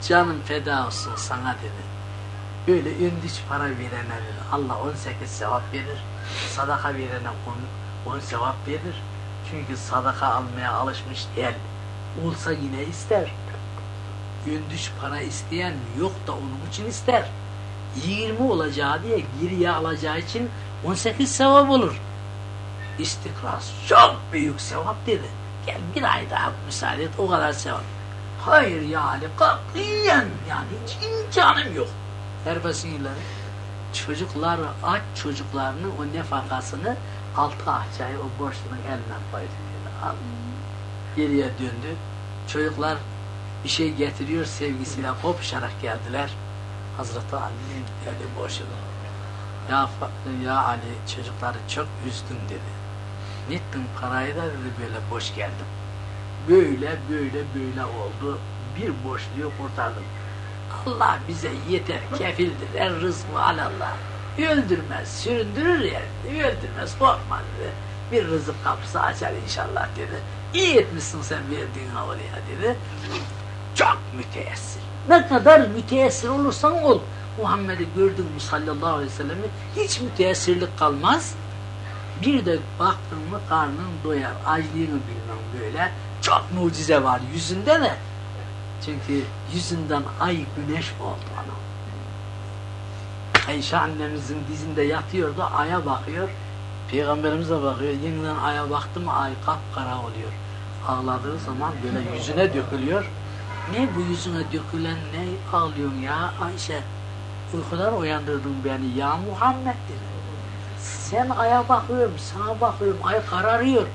Canım feda olsun sana dedi. Böyle ündüç para verene. Allah 18 sevap verir. Sadaka verene 10 sevap verir. Çünkü sadaka almaya alışmış el. Olsa yine ister. Gündüş para isteyen yok da onun için ister. 20 olacağı diye geriye alacağı için 18 sevap olur. İstikrar çok büyük sevap dedi. Gel bir ay daha müsaade et o kadar sevap. Hayır yani katiyen yani hiç imkanım yok. Herfesiyle çocuklar aç çocuklarını o nefakasını altı ahçayı o borçlunun eline koydu. Al. Geriye döndü. Çocuklar bir şey getiriyor sevgisiyle kopuşarak geldiler. Hazreti Ali'nin öyle boşudu. Ya, ya Ali çocukları çok üzdün dedi. Nittin parayı da dedi böyle boş geldim. Böyle böyle böyle oldu. Bir boşluğu kurtardım. Allah bize yeter, kefildir, er rızkı alallah. Öldürmez, süründürür ya, öldürmez, korkma dedi. Bir rızık kapısı açar inşallah dedi. İyi etmişsin sen verdiğin oraya dedi. Çok müteessir. Ne kadar müteessir olursan ol. Muhammed'i gördün mü sallallahu aleyhi ve sellem'i hiç müteessirlik kalmaz. Bir de baktın mı karnın doyar. Açlığını bilmem böyle. Çok mucize var yüzünde de. Çünkü yüzünden ay güneş oldu ona. Ayşe annemizin dizinde yatıyordu, aya bakıyor. Peygamberimize bakıyor, yeniden aya baktı mı ay kapkara oluyor. Ağladığı zaman böyle yüzüne dökülüyor. Ne bu yüzüne dökülen ne ağlıyorsun ya Ayşe? Uykudan uyandırdın beni ya Muhammed dedi. Sen aya bakıyorum, sana bakıyorum, ay kararıyor.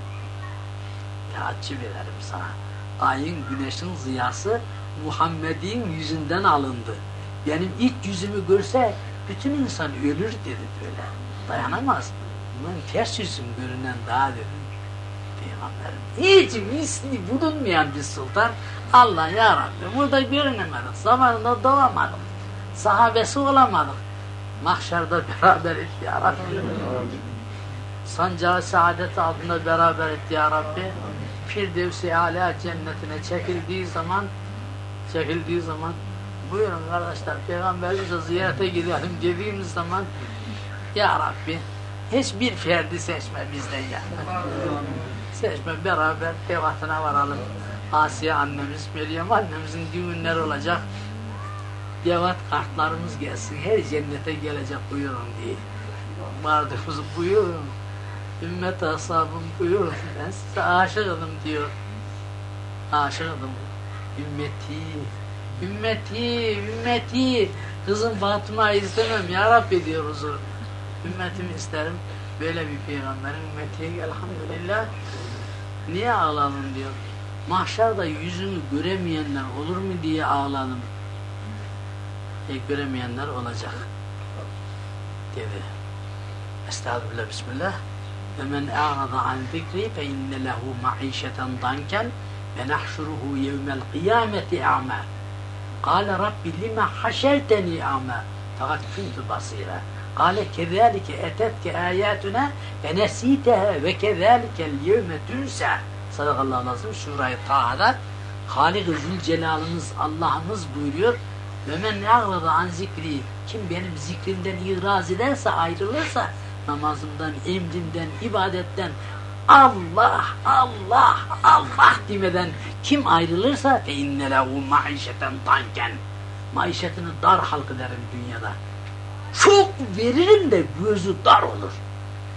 Teaccüp ederim sana. Ayın, güneşin ziyası Muhammed'in yüzünden alındı. Benim ilk yüzümü görse bütün insan ölür dedi böyle. Dayanamaz. Bunun ters yüzüm görünen daha dedi. Peygamberim hiç misli bulunmayan bir sultan Allah ya Rabbi burada görünemedik. Zamanında doğamadık. Sahabesi olamadık. Mahşerde beraber et ya Rabbi. Sancağı saadet altında beraber et ya Rabbi. Firdevsi Ala cennetine çekildiği zaman çekildiği zaman buyurun kardeşler peygamberimize ziyarete gidelim dediğimiz zaman ya Rabbi hiçbir ferdi seçme bizden ya. Seçme beraber tevatına varalım. Asiye annemiz, Meryem annemizin düğünleri olacak. Devat kartlarımız gelsin. Her cennete gelecek buyurun diye. Vardığımız buyurun. Ümmet ashabım buyurun. Ben size aşığım diyor. Aşığım. Ümmeti, ümmeti, ümmeti. Kızım Fatıma'yı istemem ya Rabbi diyor huzur. Ümmetimi isterim. Böyle bir peygamberin ümmeti elhamdülillah. Niye ağlalım diyor. Mahşerde yüzünü göremeyenler olur mu diye ağladım. E, göremeyenler olacak. Dedi. Estağfirullah, Bismillah. Ve men a'rada an zikri fe inne lehu ma'işeten danken ve nahşuruhu yevmel kıyameti a'ma. Kale Rabbi lima haşerteni a'ma. Fakat kuntu basira. Kale kezalike etetke ayatuna ve nesiteha ve kezalike yevme tünse. Sadakallahu lazım. Şurayı Taha'da Halik-i Zülcelal'ımız Allah'ımız buyuruyor. Ve men yağladı an zikri. Kim benim zikrimden iraz ederse, ayrılırsa namazımdan, emrimden, ibadetten Allah, Allah, Allah demeden kim ayrılırsa fe inne lehu maişeten tanken maişetini dar halk ederim dünyada. Çok veririm de gözü dar olur.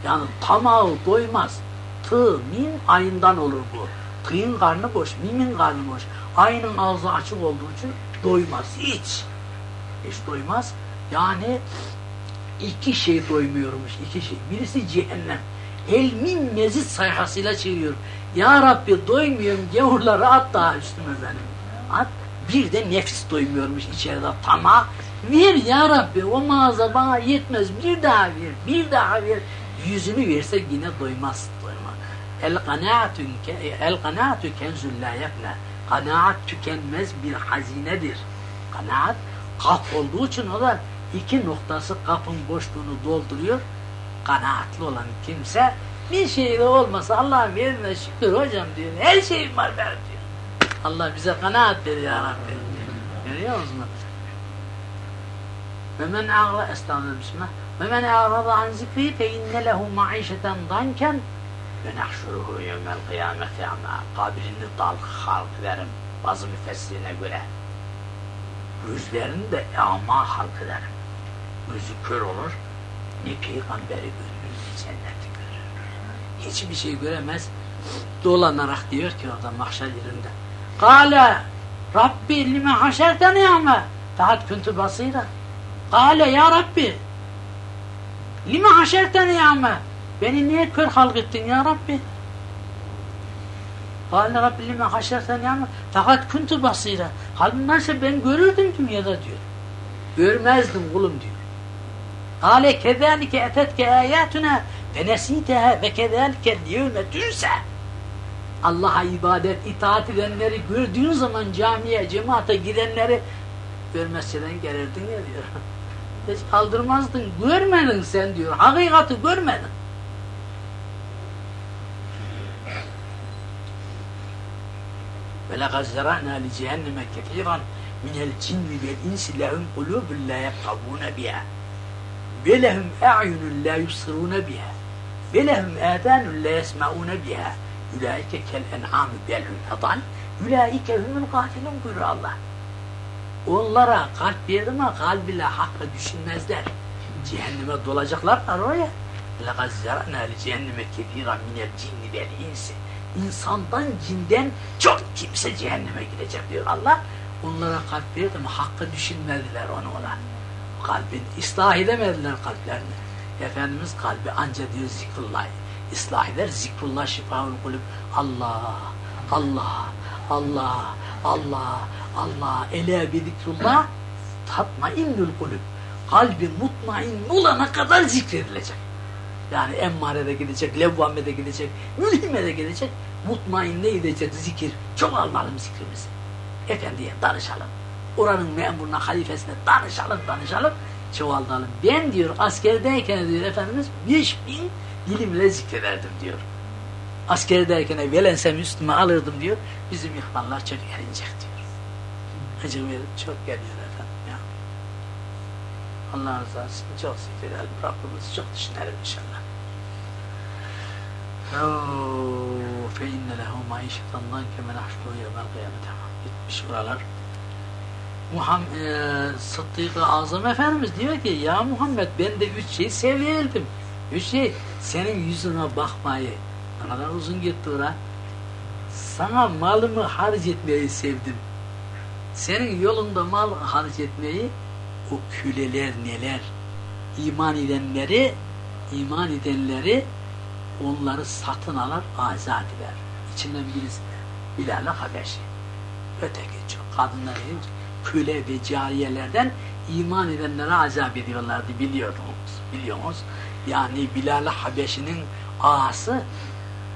Yani tamağı doymaz. Tı, min ayından olur bu. Tığın karnı boş, mimin karnı boş. Ayının ağzı açık olduğu için doymaz hiç. Hiç doymaz. Yani iki şey doymuyormuş, iki şey. Birisi cehennem. Elmin mezit sayhasıyla çeviriyor. Ya Rabbi doymuyorum gavurları at daha üstüme benim. At. Bir de nefis doymuyormuş içeride tamah. Ver ya Rabbi o mağaza bana yetmez bir daha ver, bir daha ver. Yüzünü verse yine doymaz. Doymaz. El kanaatü el kanaatü kenzul la yakla. Kanaat tükenmez bir hazinedir. Kanaat kap olduğu için o da iki noktası kapın boşluğunu dolduruyor. Kanaatli olan kimse bir şey de olmasa Allah'ın verine şükür hocam diyor. Her şeyim var benim diyor. Allah bize kanaat veriyor ya Rabbi. Görüyor musunuz? Ve men ağla estağfurullah bismillah. Ve men ağrada an zikri fe inne lehu maişeten danken ve nahşuruhu yevmel kıyameti ama kabrini dal halk ederim bazı müfessirine göre. Gözlerini de ama halk ederim. Gözü kör olur, ne peygamberi görür, ne cenneti görür. Hiçbir şey göremez. Dolanarak diyor ki orada mahşer yerinde. Kale Rabbi lime haşerteni ama tahat küntü basira. Kale ya Rabbi lime haşerteni ama beni niye kör halk ettin ya Rabbi? Kale Rabbi lime haşerteni ama fakat küntü basira. Halbuki ben görürdüm dünyada diyor. Görmezdim kulum diyor. Kale kezalike etetke ayatuna ve nesiteha ve kezalike liyevme tünse. Allah'a ibadet, itaat edenleri gördüğün zaman camiye, cemaate gidenleri görmezseden gelirdin ya diyor. (laughs) Hiç kaldırmazdın, görmedin sen diyor. Hakikati görmedin. Ve li cehenneme kethiran minel cinni vel insi lehum kulubun la yefkavune biha ve lehum a'yunun la yusirune biha ve lehum adanun la yesmaune biha Ülaike kel en'amü belhum edan. Ülaike humul gatilun buyurur Allah. Onlara kalp verdim ama kalbiyle hakkı düşünmezler. Cehenneme dolacaklar oraya. لَقَدْ زَرَنَا لِجَهَنَّمَ كَثِيرًا مِنَ الْجِنِّ وَالْاِنْسِ İnsandan, cinden çok kimse cehenneme gidecek diyor Allah. Onlara kalp verdim, hakkı düşünmediler onu ona. Kalbin ıslah edemediler kalplerini. Efendimiz kalbi anca diyor zikrullah ıslah eder. Zikrullah şifaul kulüp. Allah, Allah, Allah, Allah, Allah. Ele bi zikrullah tatma innül kulüp. Kalbi mutmain olana kadar zikredilecek. Yani emmarede gidecek, levvamede gidecek, mülhimede gidecek, mutmainne gidecek zikir. Çok alalım zikrimizi. Efendiye danışalım. Oranın memuruna, halifesine danışalım, danışalım, çoğaltalım. Ben diyor askerdeyken diyor Efendimiz beş bin dilimle zikrederdim diyor. Askerdeyken velensem üstüme alırdım diyor. Bizim ihvanlar çok erinecek diyor. Acım çok geliyor efendim ya. Allah razı olsun. Çok zikredelim. Rabbimizi çok düşünelim inşallah. fe inne lehu maişetandan kemen ahşlu yevmel kıyamete. Bitmiş buralar. Muhammed, e, Sıddık-ı Azam Efendimiz diyor ki ya Muhammed ben de üç şey severdim. Üç şey senin yüzüne bakmayı ne kadar uzun gitti ora. Sana malımı harc etmeyi sevdim. Senin yolunda mal harc etmeyi o küleler neler iman edenleri iman edenleri onları satın alır azat eder. İçinden birisi Bilal-i Habeşi. Öteki çok kadınlar köle ve cariyelerden iman edenlere azap ediyorlardı biliyordunuz. Biliyorsunuz. Yani Bilal-i Habeşi'nin ağası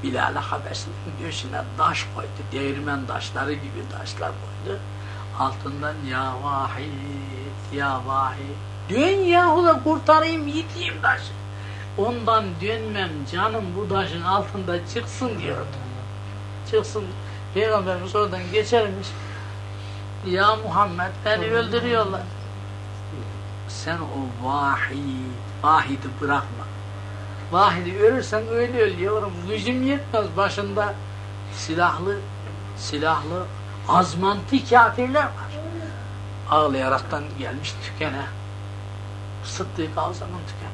Bilal-i Habeşi'nin göğsüne taş koydu. Değirmen taşları gibi taşlar koydu. Altından ya vahid, ya vahid, Dön yahu da kurtarayım yiteyim taşı. Ondan dönmem canım bu taşın altında çıksın diyordu. Çıksın. Peygamberimiz oradan geçermiş. Ya Muhammed beni öldürüyorlar. Sen o vahid, vahidi bırakma. Vahidi ölürsen öyle öl yavrum. Gücüm yetmez başında silahlı silahlı azmanti kafirler var. Ağlayaraktan gelmiş tükene. Sıddık Azam'ın tüken.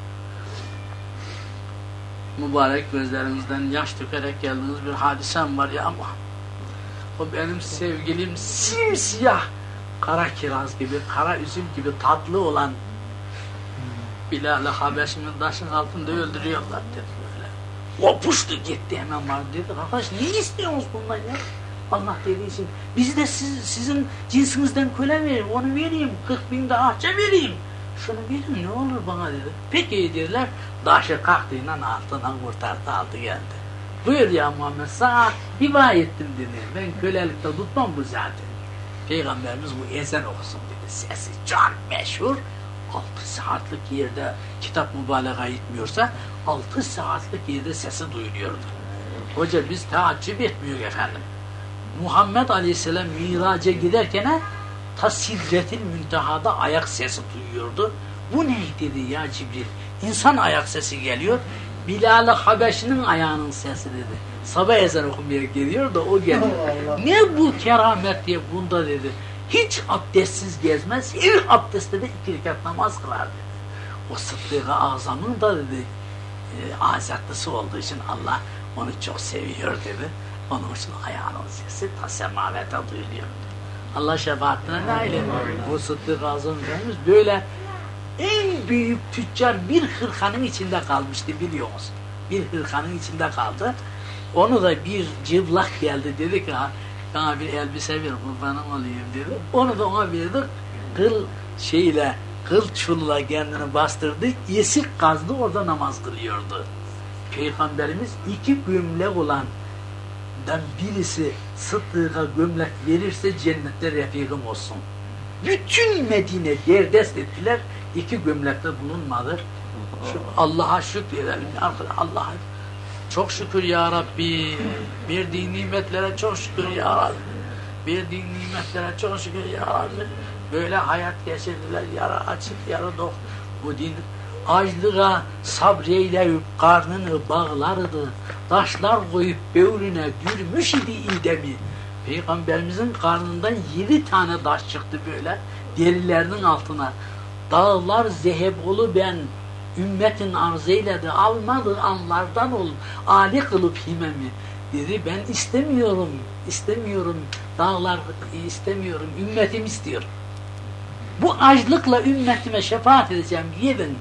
Mübarek gözlerimizden yaş dökerek geldiğiniz bir hadisem var ya ama o benim sevgilim simsiyah kara kiraz gibi, kara üzüm gibi tatlı olan Bilal-i Habeşi'nin taşın altında öldürüyorlar dedi böyle. Kopuştu gitti hemen var dedi. Arkadaş ne istiyorsunuz bundan ya? Allah dediği için biz de siz, sizin cinsinizden köle vereyim, onu vereyim, 40 bin de ahçe vereyim. Şunu verin ne olur bana dedi. Peki dediler, daşı kalktığıyla altından kurtardı aldı geldi. Buyur ya Muhammed sana hiba ettim dedi. Ben kölelikte tutmam bu zaten. Peygamberimiz bu ezan okusun dedi. Sesi can meşhur. 6 saatlik yerde kitap mübalağa etmiyorsa 6 saatlik yerde sesi duyuluyordu. Hoca biz taaccüp etmiyor efendim. Muhammed Aleyhisselam miraca giderken ta sidretil müntehada ayak sesi duyuyordu. Bu ne dedi ya Cibril? İnsan ayak sesi geliyor. Bilal-i Habeşi'nin ayağının sesi dedi. Sabah ezan okumaya geliyor da o geliyor. ne bu keramet diye bunda dedi. Hiç abdestsiz gezmez. Her abdestte de iki rekat namaz kılar dedi. O Sıddık-ı Azam'ın da dedi e, azatlısı olduğu için Allah onu çok seviyor dedi. Onun için ayağının sesi ta semavete duyuluyor. Allah şefaatine nail Bu Sıddık-ı Azam böyle en büyük tüccar bir hırkanın içinde kalmıştı biliyor musun? Bir hırkanın içinde kaldı. Onu da bir cıvlak geldi dedi ki bana bir elbise ver kurbanım olayım dedi. Onu da ona verdik. Kıl şeyle kıl çulla kendini bastırdı. Yesik kazdı orada namaz kılıyordu. Peygamberimiz iki gömlek olan birisi Sıddık'a gömlek verirse cennette refikim olsun. Bütün Medine derdest ettiler. İki gömlekte bulunmadı. Şu Allah'a şükredelim. Allah'a çok şükür ya Rabbi. Verdiğin nimetlere çok şükür ya Rabbi. Verdiğin nimetlere çok şükür ya Rabbi. Böyle hayat geçirdiler. Yara açık, yara dok. Bu din açlığa sabreyleyip karnını bağlardı. Taşlar koyup böğrüne dürmüş idi idemi. Peygamberimizin karnından yedi tane taş çıktı böyle derilerinin altına. Dağlar zehebolu ben ümmetin arz eyledi almadı anlardan ol ali kılıp himemi. Dedi ben istemiyorum istemiyorum. Dağlar istemiyorum ümmetim istiyor. Bu açlıkla ümmetime şefaat edeceğim yedin.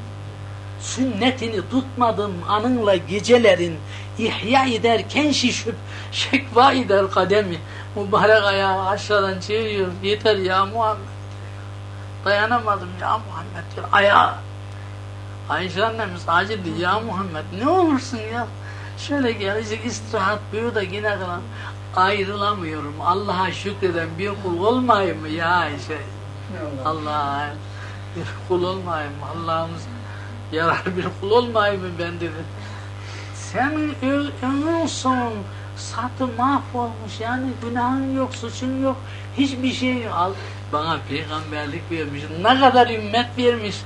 Sünnetini tutmadım anınla gecelerin. İhya ederken şişip şekva eder kademi. Mübarek ayağı aşağıdan çeviriyor. Yeter ya Muhammed dayanamadım ya Muhammed diyor ayağı Ayşe annemiz acildi ya Muhammed. Ne olursun ya. Şöyle gelecek istirahat buyur da yine kalan ayrılamıyorum. Allah'a şükreden bir kul olmayayım mı ya Ayşe? Allah'a bir kul olmayayım Allah'ımız yarar bir kul olmayayım mı ben dedim sen ömrün son satı mahvolmuş yani. Günahın yok suçun yok. Hiçbir şey yok. Bana peygamberlik vermiş ne kadar ümmet vermiş.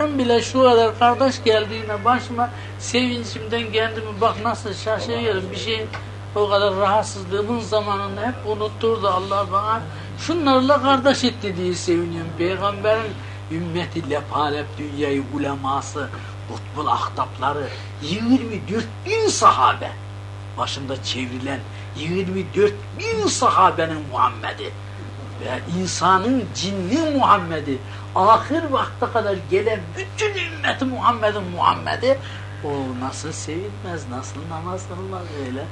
Ben bile şu kadar kardeş geldiğine başıma sevincimden kendimi bak nasıl şaşırıyorum. Bir şey o kadar rahatsızlığımın zamanında hep unutturdu Allah bana. Şunlarla kardeş etti diye seviniyorum. Peygamberin ümmeti lepalep dünyayı uleması kutbul ahtapları 24 bin sahabe. Başında çevrilen 24 bin sahabenin Muhammed'i ve insanın cinni Muhammed'i ahir vakte kadar gelen bütün ümmeti Muhammed'in Muhammed'i o nasıl sevilmez, nasıl namaz kılmaz öyle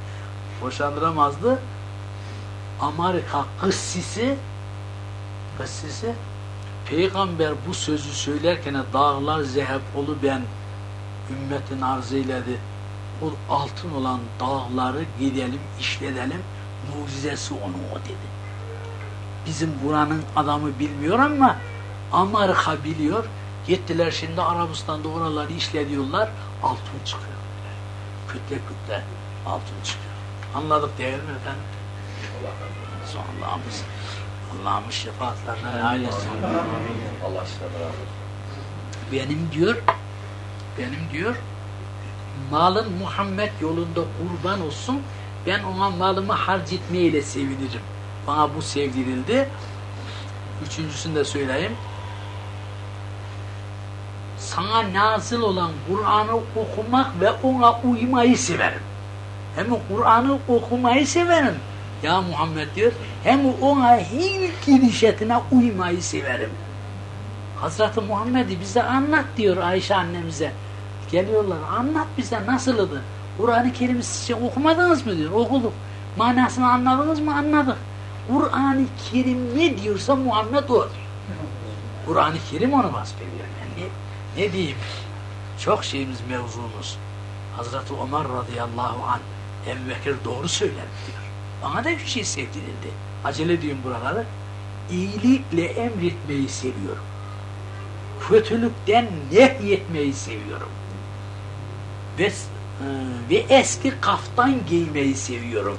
boşandıramazdı. Amerika kıssisi kıssisi Peygamber bu sözü söylerken dağlar zehep olu ben ümmetin arz eyledi. O altın olan dağları gidelim, işledelim. Mucizesi onu o dedi. Bizim buranın adamı bilmiyor ama Amerika biliyor. Gittiler şimdi Arabistan'da oraları işlediyorlar. Altın çıkıyor. Kütle kütle altın çıkıyor. Anladık değil mi efendim? Allah'ımız Allah'ımız şefaatlerine nail etsin. Allah Benim diyor benim diyor malın Muhammed yolunda kurban olsun ben ona malımı harcetmeyle sevinirim. Bana bu sevdirildi. Üçüncüsünü de söyleyeyim. Sana nazil olan Kur'an'ı okumak ve ona uymayı severim. Hem Kur'an'ı okumayı severim. Ya Muhammed diyor. Hem ona her girişetine uymayı severim. Hazreti Muhammed'i bize anlat diyor Ayşe annemize. Geliyorlar anlat bize nasıldı? Kur'an-ı Kerim'i siz okumadınız mı diyor. Okuduk. Manasını anladınız mı? Anladık. Kur'an-ı Kerim ne diyorsa Muhammed odur. Kur'an-ı Kerim onu vasfediyor. Yani ne, ne diyeyim? Çok şeyimiz mevzumuz. Hazreti Ömer radıyallahu anh Ebu Bekir doğru söyler diyor. Bana da bir şey sevdirildi. Acele ediyorum buraları. İyilikle emretmeyi seviyorum. Kötülükten nehyetmeyi seviyorum. Ve, e, ve eski kaftan giymeyi seviyorum.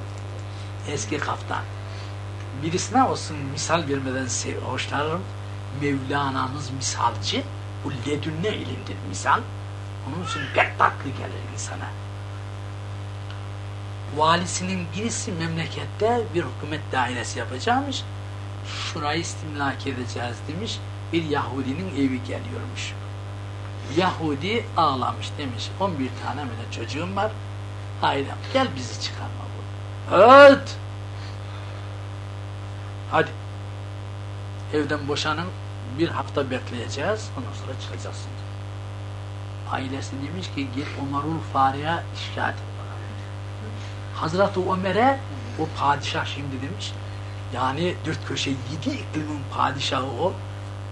Eski kaftan. Birisine olsun misal vermeden hoşlanırım. Mevlana'mız misalcı. Bu ledünne ilimdir misal. Onun için pek tatlı gelir insana. Valisinin birisi memlekette bir hükümet dairesi yapacakmış. Şurayı istimlak edeceğiz demiş. Bir Yahudinin evi geliyormuş. Yahudi ağlamış demiş. 11 tane mi çocuğum var. Hayır gel bizi çıkarma bu. Evet. Hadi. Evden boşanın bir hafta bekleyeceğiz. Ondan sonra çıkacaksın. Ailesi demiş ki git Umarul Fariha şikayet et. Hazreti Ömer'e o padişah şimdi demiş. Yani dört köşe yedi iklimin padişahı o.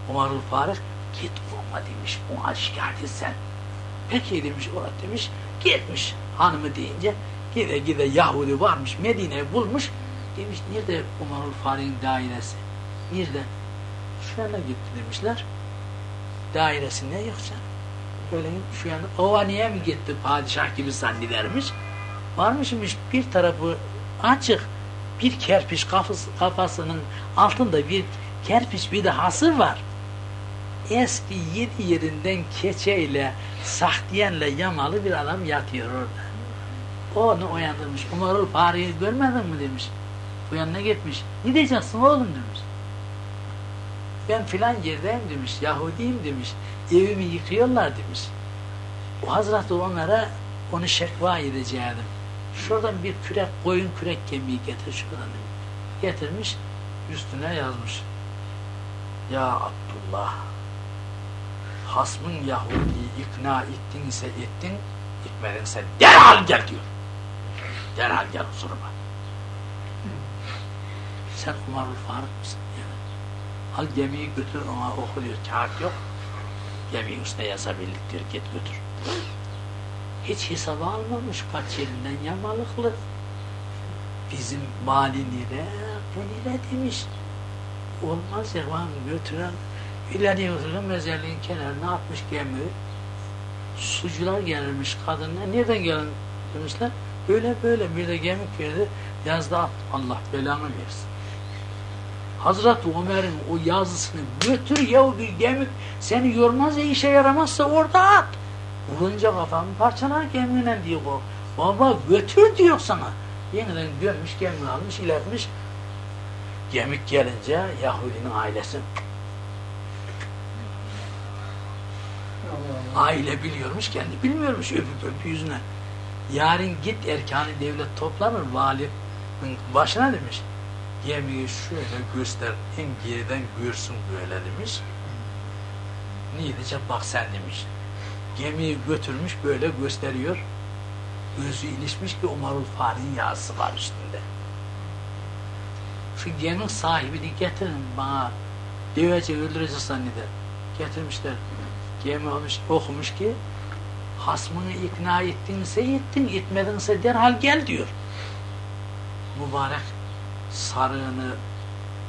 Umarul Faruk git olma demiş. Ona şikayet etsen. Peki demiş Murat demiş. Gitmiş hanımı deyince gide gide Yahudi varmış Medine'yi bulmuş. Demiş nerede Umarul Faruk'un dairesi? Nerede? Şu yana gitti demişler. Dairesinde yok canım. Böyle şu yana Ovaniye mi gitti padişah gibi zannedermiş. Varmışmış bir tarafı açık. Bir kerpiç kafası, kafasının altında bir kerpiç bir de hasır var. Eski yedi yerinden keçeyle, sahtiyenle yamalı bir adam yatıyor orada. Onu uyandırmış. Umarul fareyi görmedin mi demiş. Bu yanına gitmiş. Ne diyeceksin oğlum demiş. Ben filan yerdeyim demiş. Yahudiyim demiş. Evimi yıkıyorlar demiş. O Hazreti Ömer'e onu şekva edeceğim. Şuradan bir kürek, koyun kürek kemiği getir şuradan. Getirmiş, üstüne yazmış. Ya Abdullah, hasmın Yahudi'yi ikna ettin ise ettin, etmedinse derhal gel diyor. Derhal gel huzuruma. Sen Umarul Faruk mısın? Evet. Al gemiyi götür ona oku diyor. Kağıt yok. Gemiyi üstüne yazabildik diyor. Git götür. Hiç hesaba almamış kaç yerinden yamalıklı. Bizim mali nire, bu nire demiş. Olmaz ya lan götüren, ileri götüren mezarlığın kenarına atmış gemi. Sucular gelirmiş kadınlar. Nereden gelin demişler. Böyle böyle bir de gemi verdi. Yazdı at. Allah belanı versin. Hazreti Ömer'in o yazısını götür ya bir gemi seni yormaz ya işe yaramazsa orada at. Vurunca kafamı parçalar gemine diyor o. Baba götür diyor sana. Yeniden dönmüş gemi almış ilerlemiş. Gemik gelince Yahudinin ailesi aile biliyormuş kendi bilmiyormuş öpüp öpüp yüzüne. Yarın git erkanı devlet toplanır valinin başına demiş. Gemiyi şöyle göster en geriden görsün böyle demiş. Niye diyecek bak sen demiş gemiyi götürmüş böyle gösteriyor. Gözü ilişmiş ki Umarul Fari'nin yazısı var üstünde. Şu geminin sahibini getirin bana dövece öldürecek zanneder. Getirmişler. Gemi olmuş, okumuş ki hasmını ikna ettinse ettin, etmedinse derhal gel diyor. Mübarek sarığını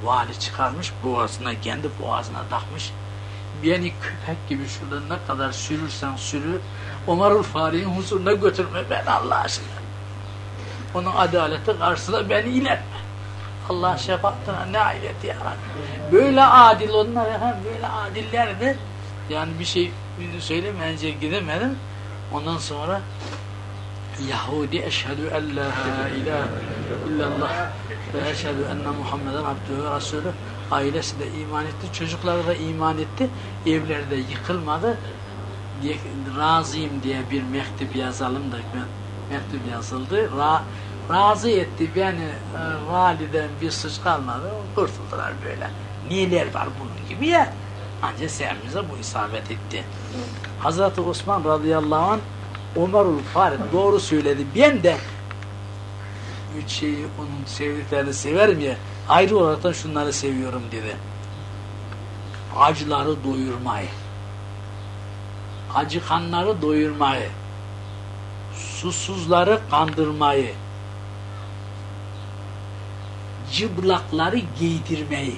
vali çıkarmış, boğazına, kendi boğazına takmış beni köpek gibi şurada ne kadar sürürsen sürü Ömerül Fari'nin huzuruna götürme ben Allah aşkına. Onun adaleti karşısında beni iletme. Allah şefaatine ne aileti ya Rabbi. Böyle adil onlar ya, böyle adillerdi. Yani bir şey söylemeyince gidemedim. Ondan sonra Yahudi eşhedü en la ilahe illallah ve eşhedü enne Muhammeden abdühü ve ailesi de iman etti, çocukları da iman etti, evleri de yıkılmadı diye, razıyım diye bir mektup yazalım da mektup yazıldı. Ra, razı etti beni e, validen bir suç kalmadı, kurtuldular böyle. Niyeler var bunun gibi ya. Ancak sevimize bu isabet etti. Hazreti Osman radıyallahu anh Ömerül Farid doğru söyledi. Ben de üç şeyi onun sevdiklerini severim ya ayrı olarak da şunları seviyorum dedi. Acıları doyurmayı, acıkanları doyurmayı, susuzları kandırmayı, cıblakları giydirmeyi,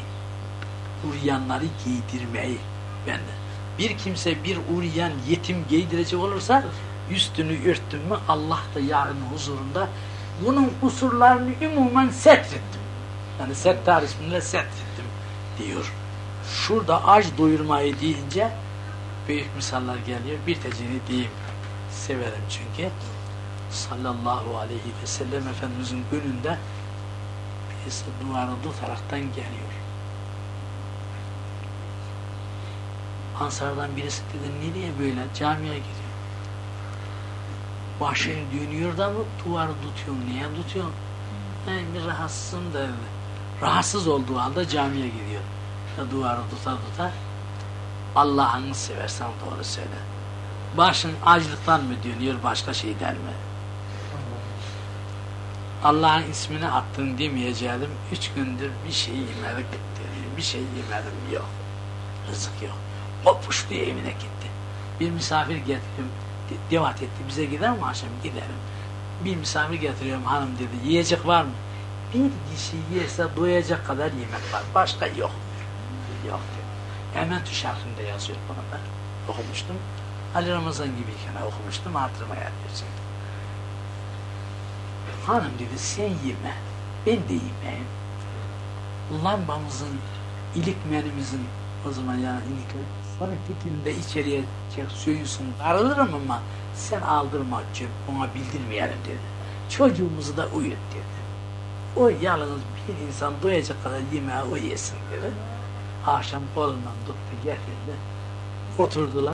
uğrayanları giydirmeyi ben de. Bir kimse bir uğrayan yetim giydirecek olursa üstünü örttüm mü Allah da yarın huzurunda bunun kusurlarını umumen setrettim. Yani settar ismiyle setrettim diyor. Şurada aç doyurmayı deyince büyük misaller geliyor. Bir tecini diyeyim. Severim çünkü. Sallallahu aleyhi ve sellem Efendimizin gününde birisi duvarı tutaraktan geliyor. Ansardan birisi dedi nereye böyle camiye gidiyor. Başın dönüyor da mı duvarı tutuyorsun? Niye tutuyorsun? Ben bir rahatsızım da rahatsız olduğu halde camiye gidiyor. Ya duvarı tuta tuta Allah'ını seversen doğru söyle. Başın açlıktan mı dönüyor başka şeyden mi? Allah'ın ismini attın demeyeceğim. Üç gündür bir şey yemedik. Bir şey yemedim yok. Rızık yok. Kopuş diye evine gitti. Bir misafir getirdim. Devat etti. Bize gider mi akşam? Gidelim. Bir misafir getiriyorum hanım dedi. Yiyecek var mı? Bir kişi yerse doyacak kadar yemek var. Başka yok. Yok diyor. Hemen şarkında yazıyor bunu da. Okumuştum. Ali Ramazan gibiyken okumuştum. Hatırıma yer verecek. Hanım dedi sen yeme. Ben de yemeyim. Lambamızın, ilikmenimizin o zaman yani ilikmen sonra fikrinde içeriye çek, söyüsün darılırım ama sen aldırma çöp ona bildirmeyelim dedi. Çocuğumuzu da uyut dedi. O yalnız bir insan doyacak kadar yemeği o yesin dedi. Akşam kolundan tuttu getirdi. Oturdular.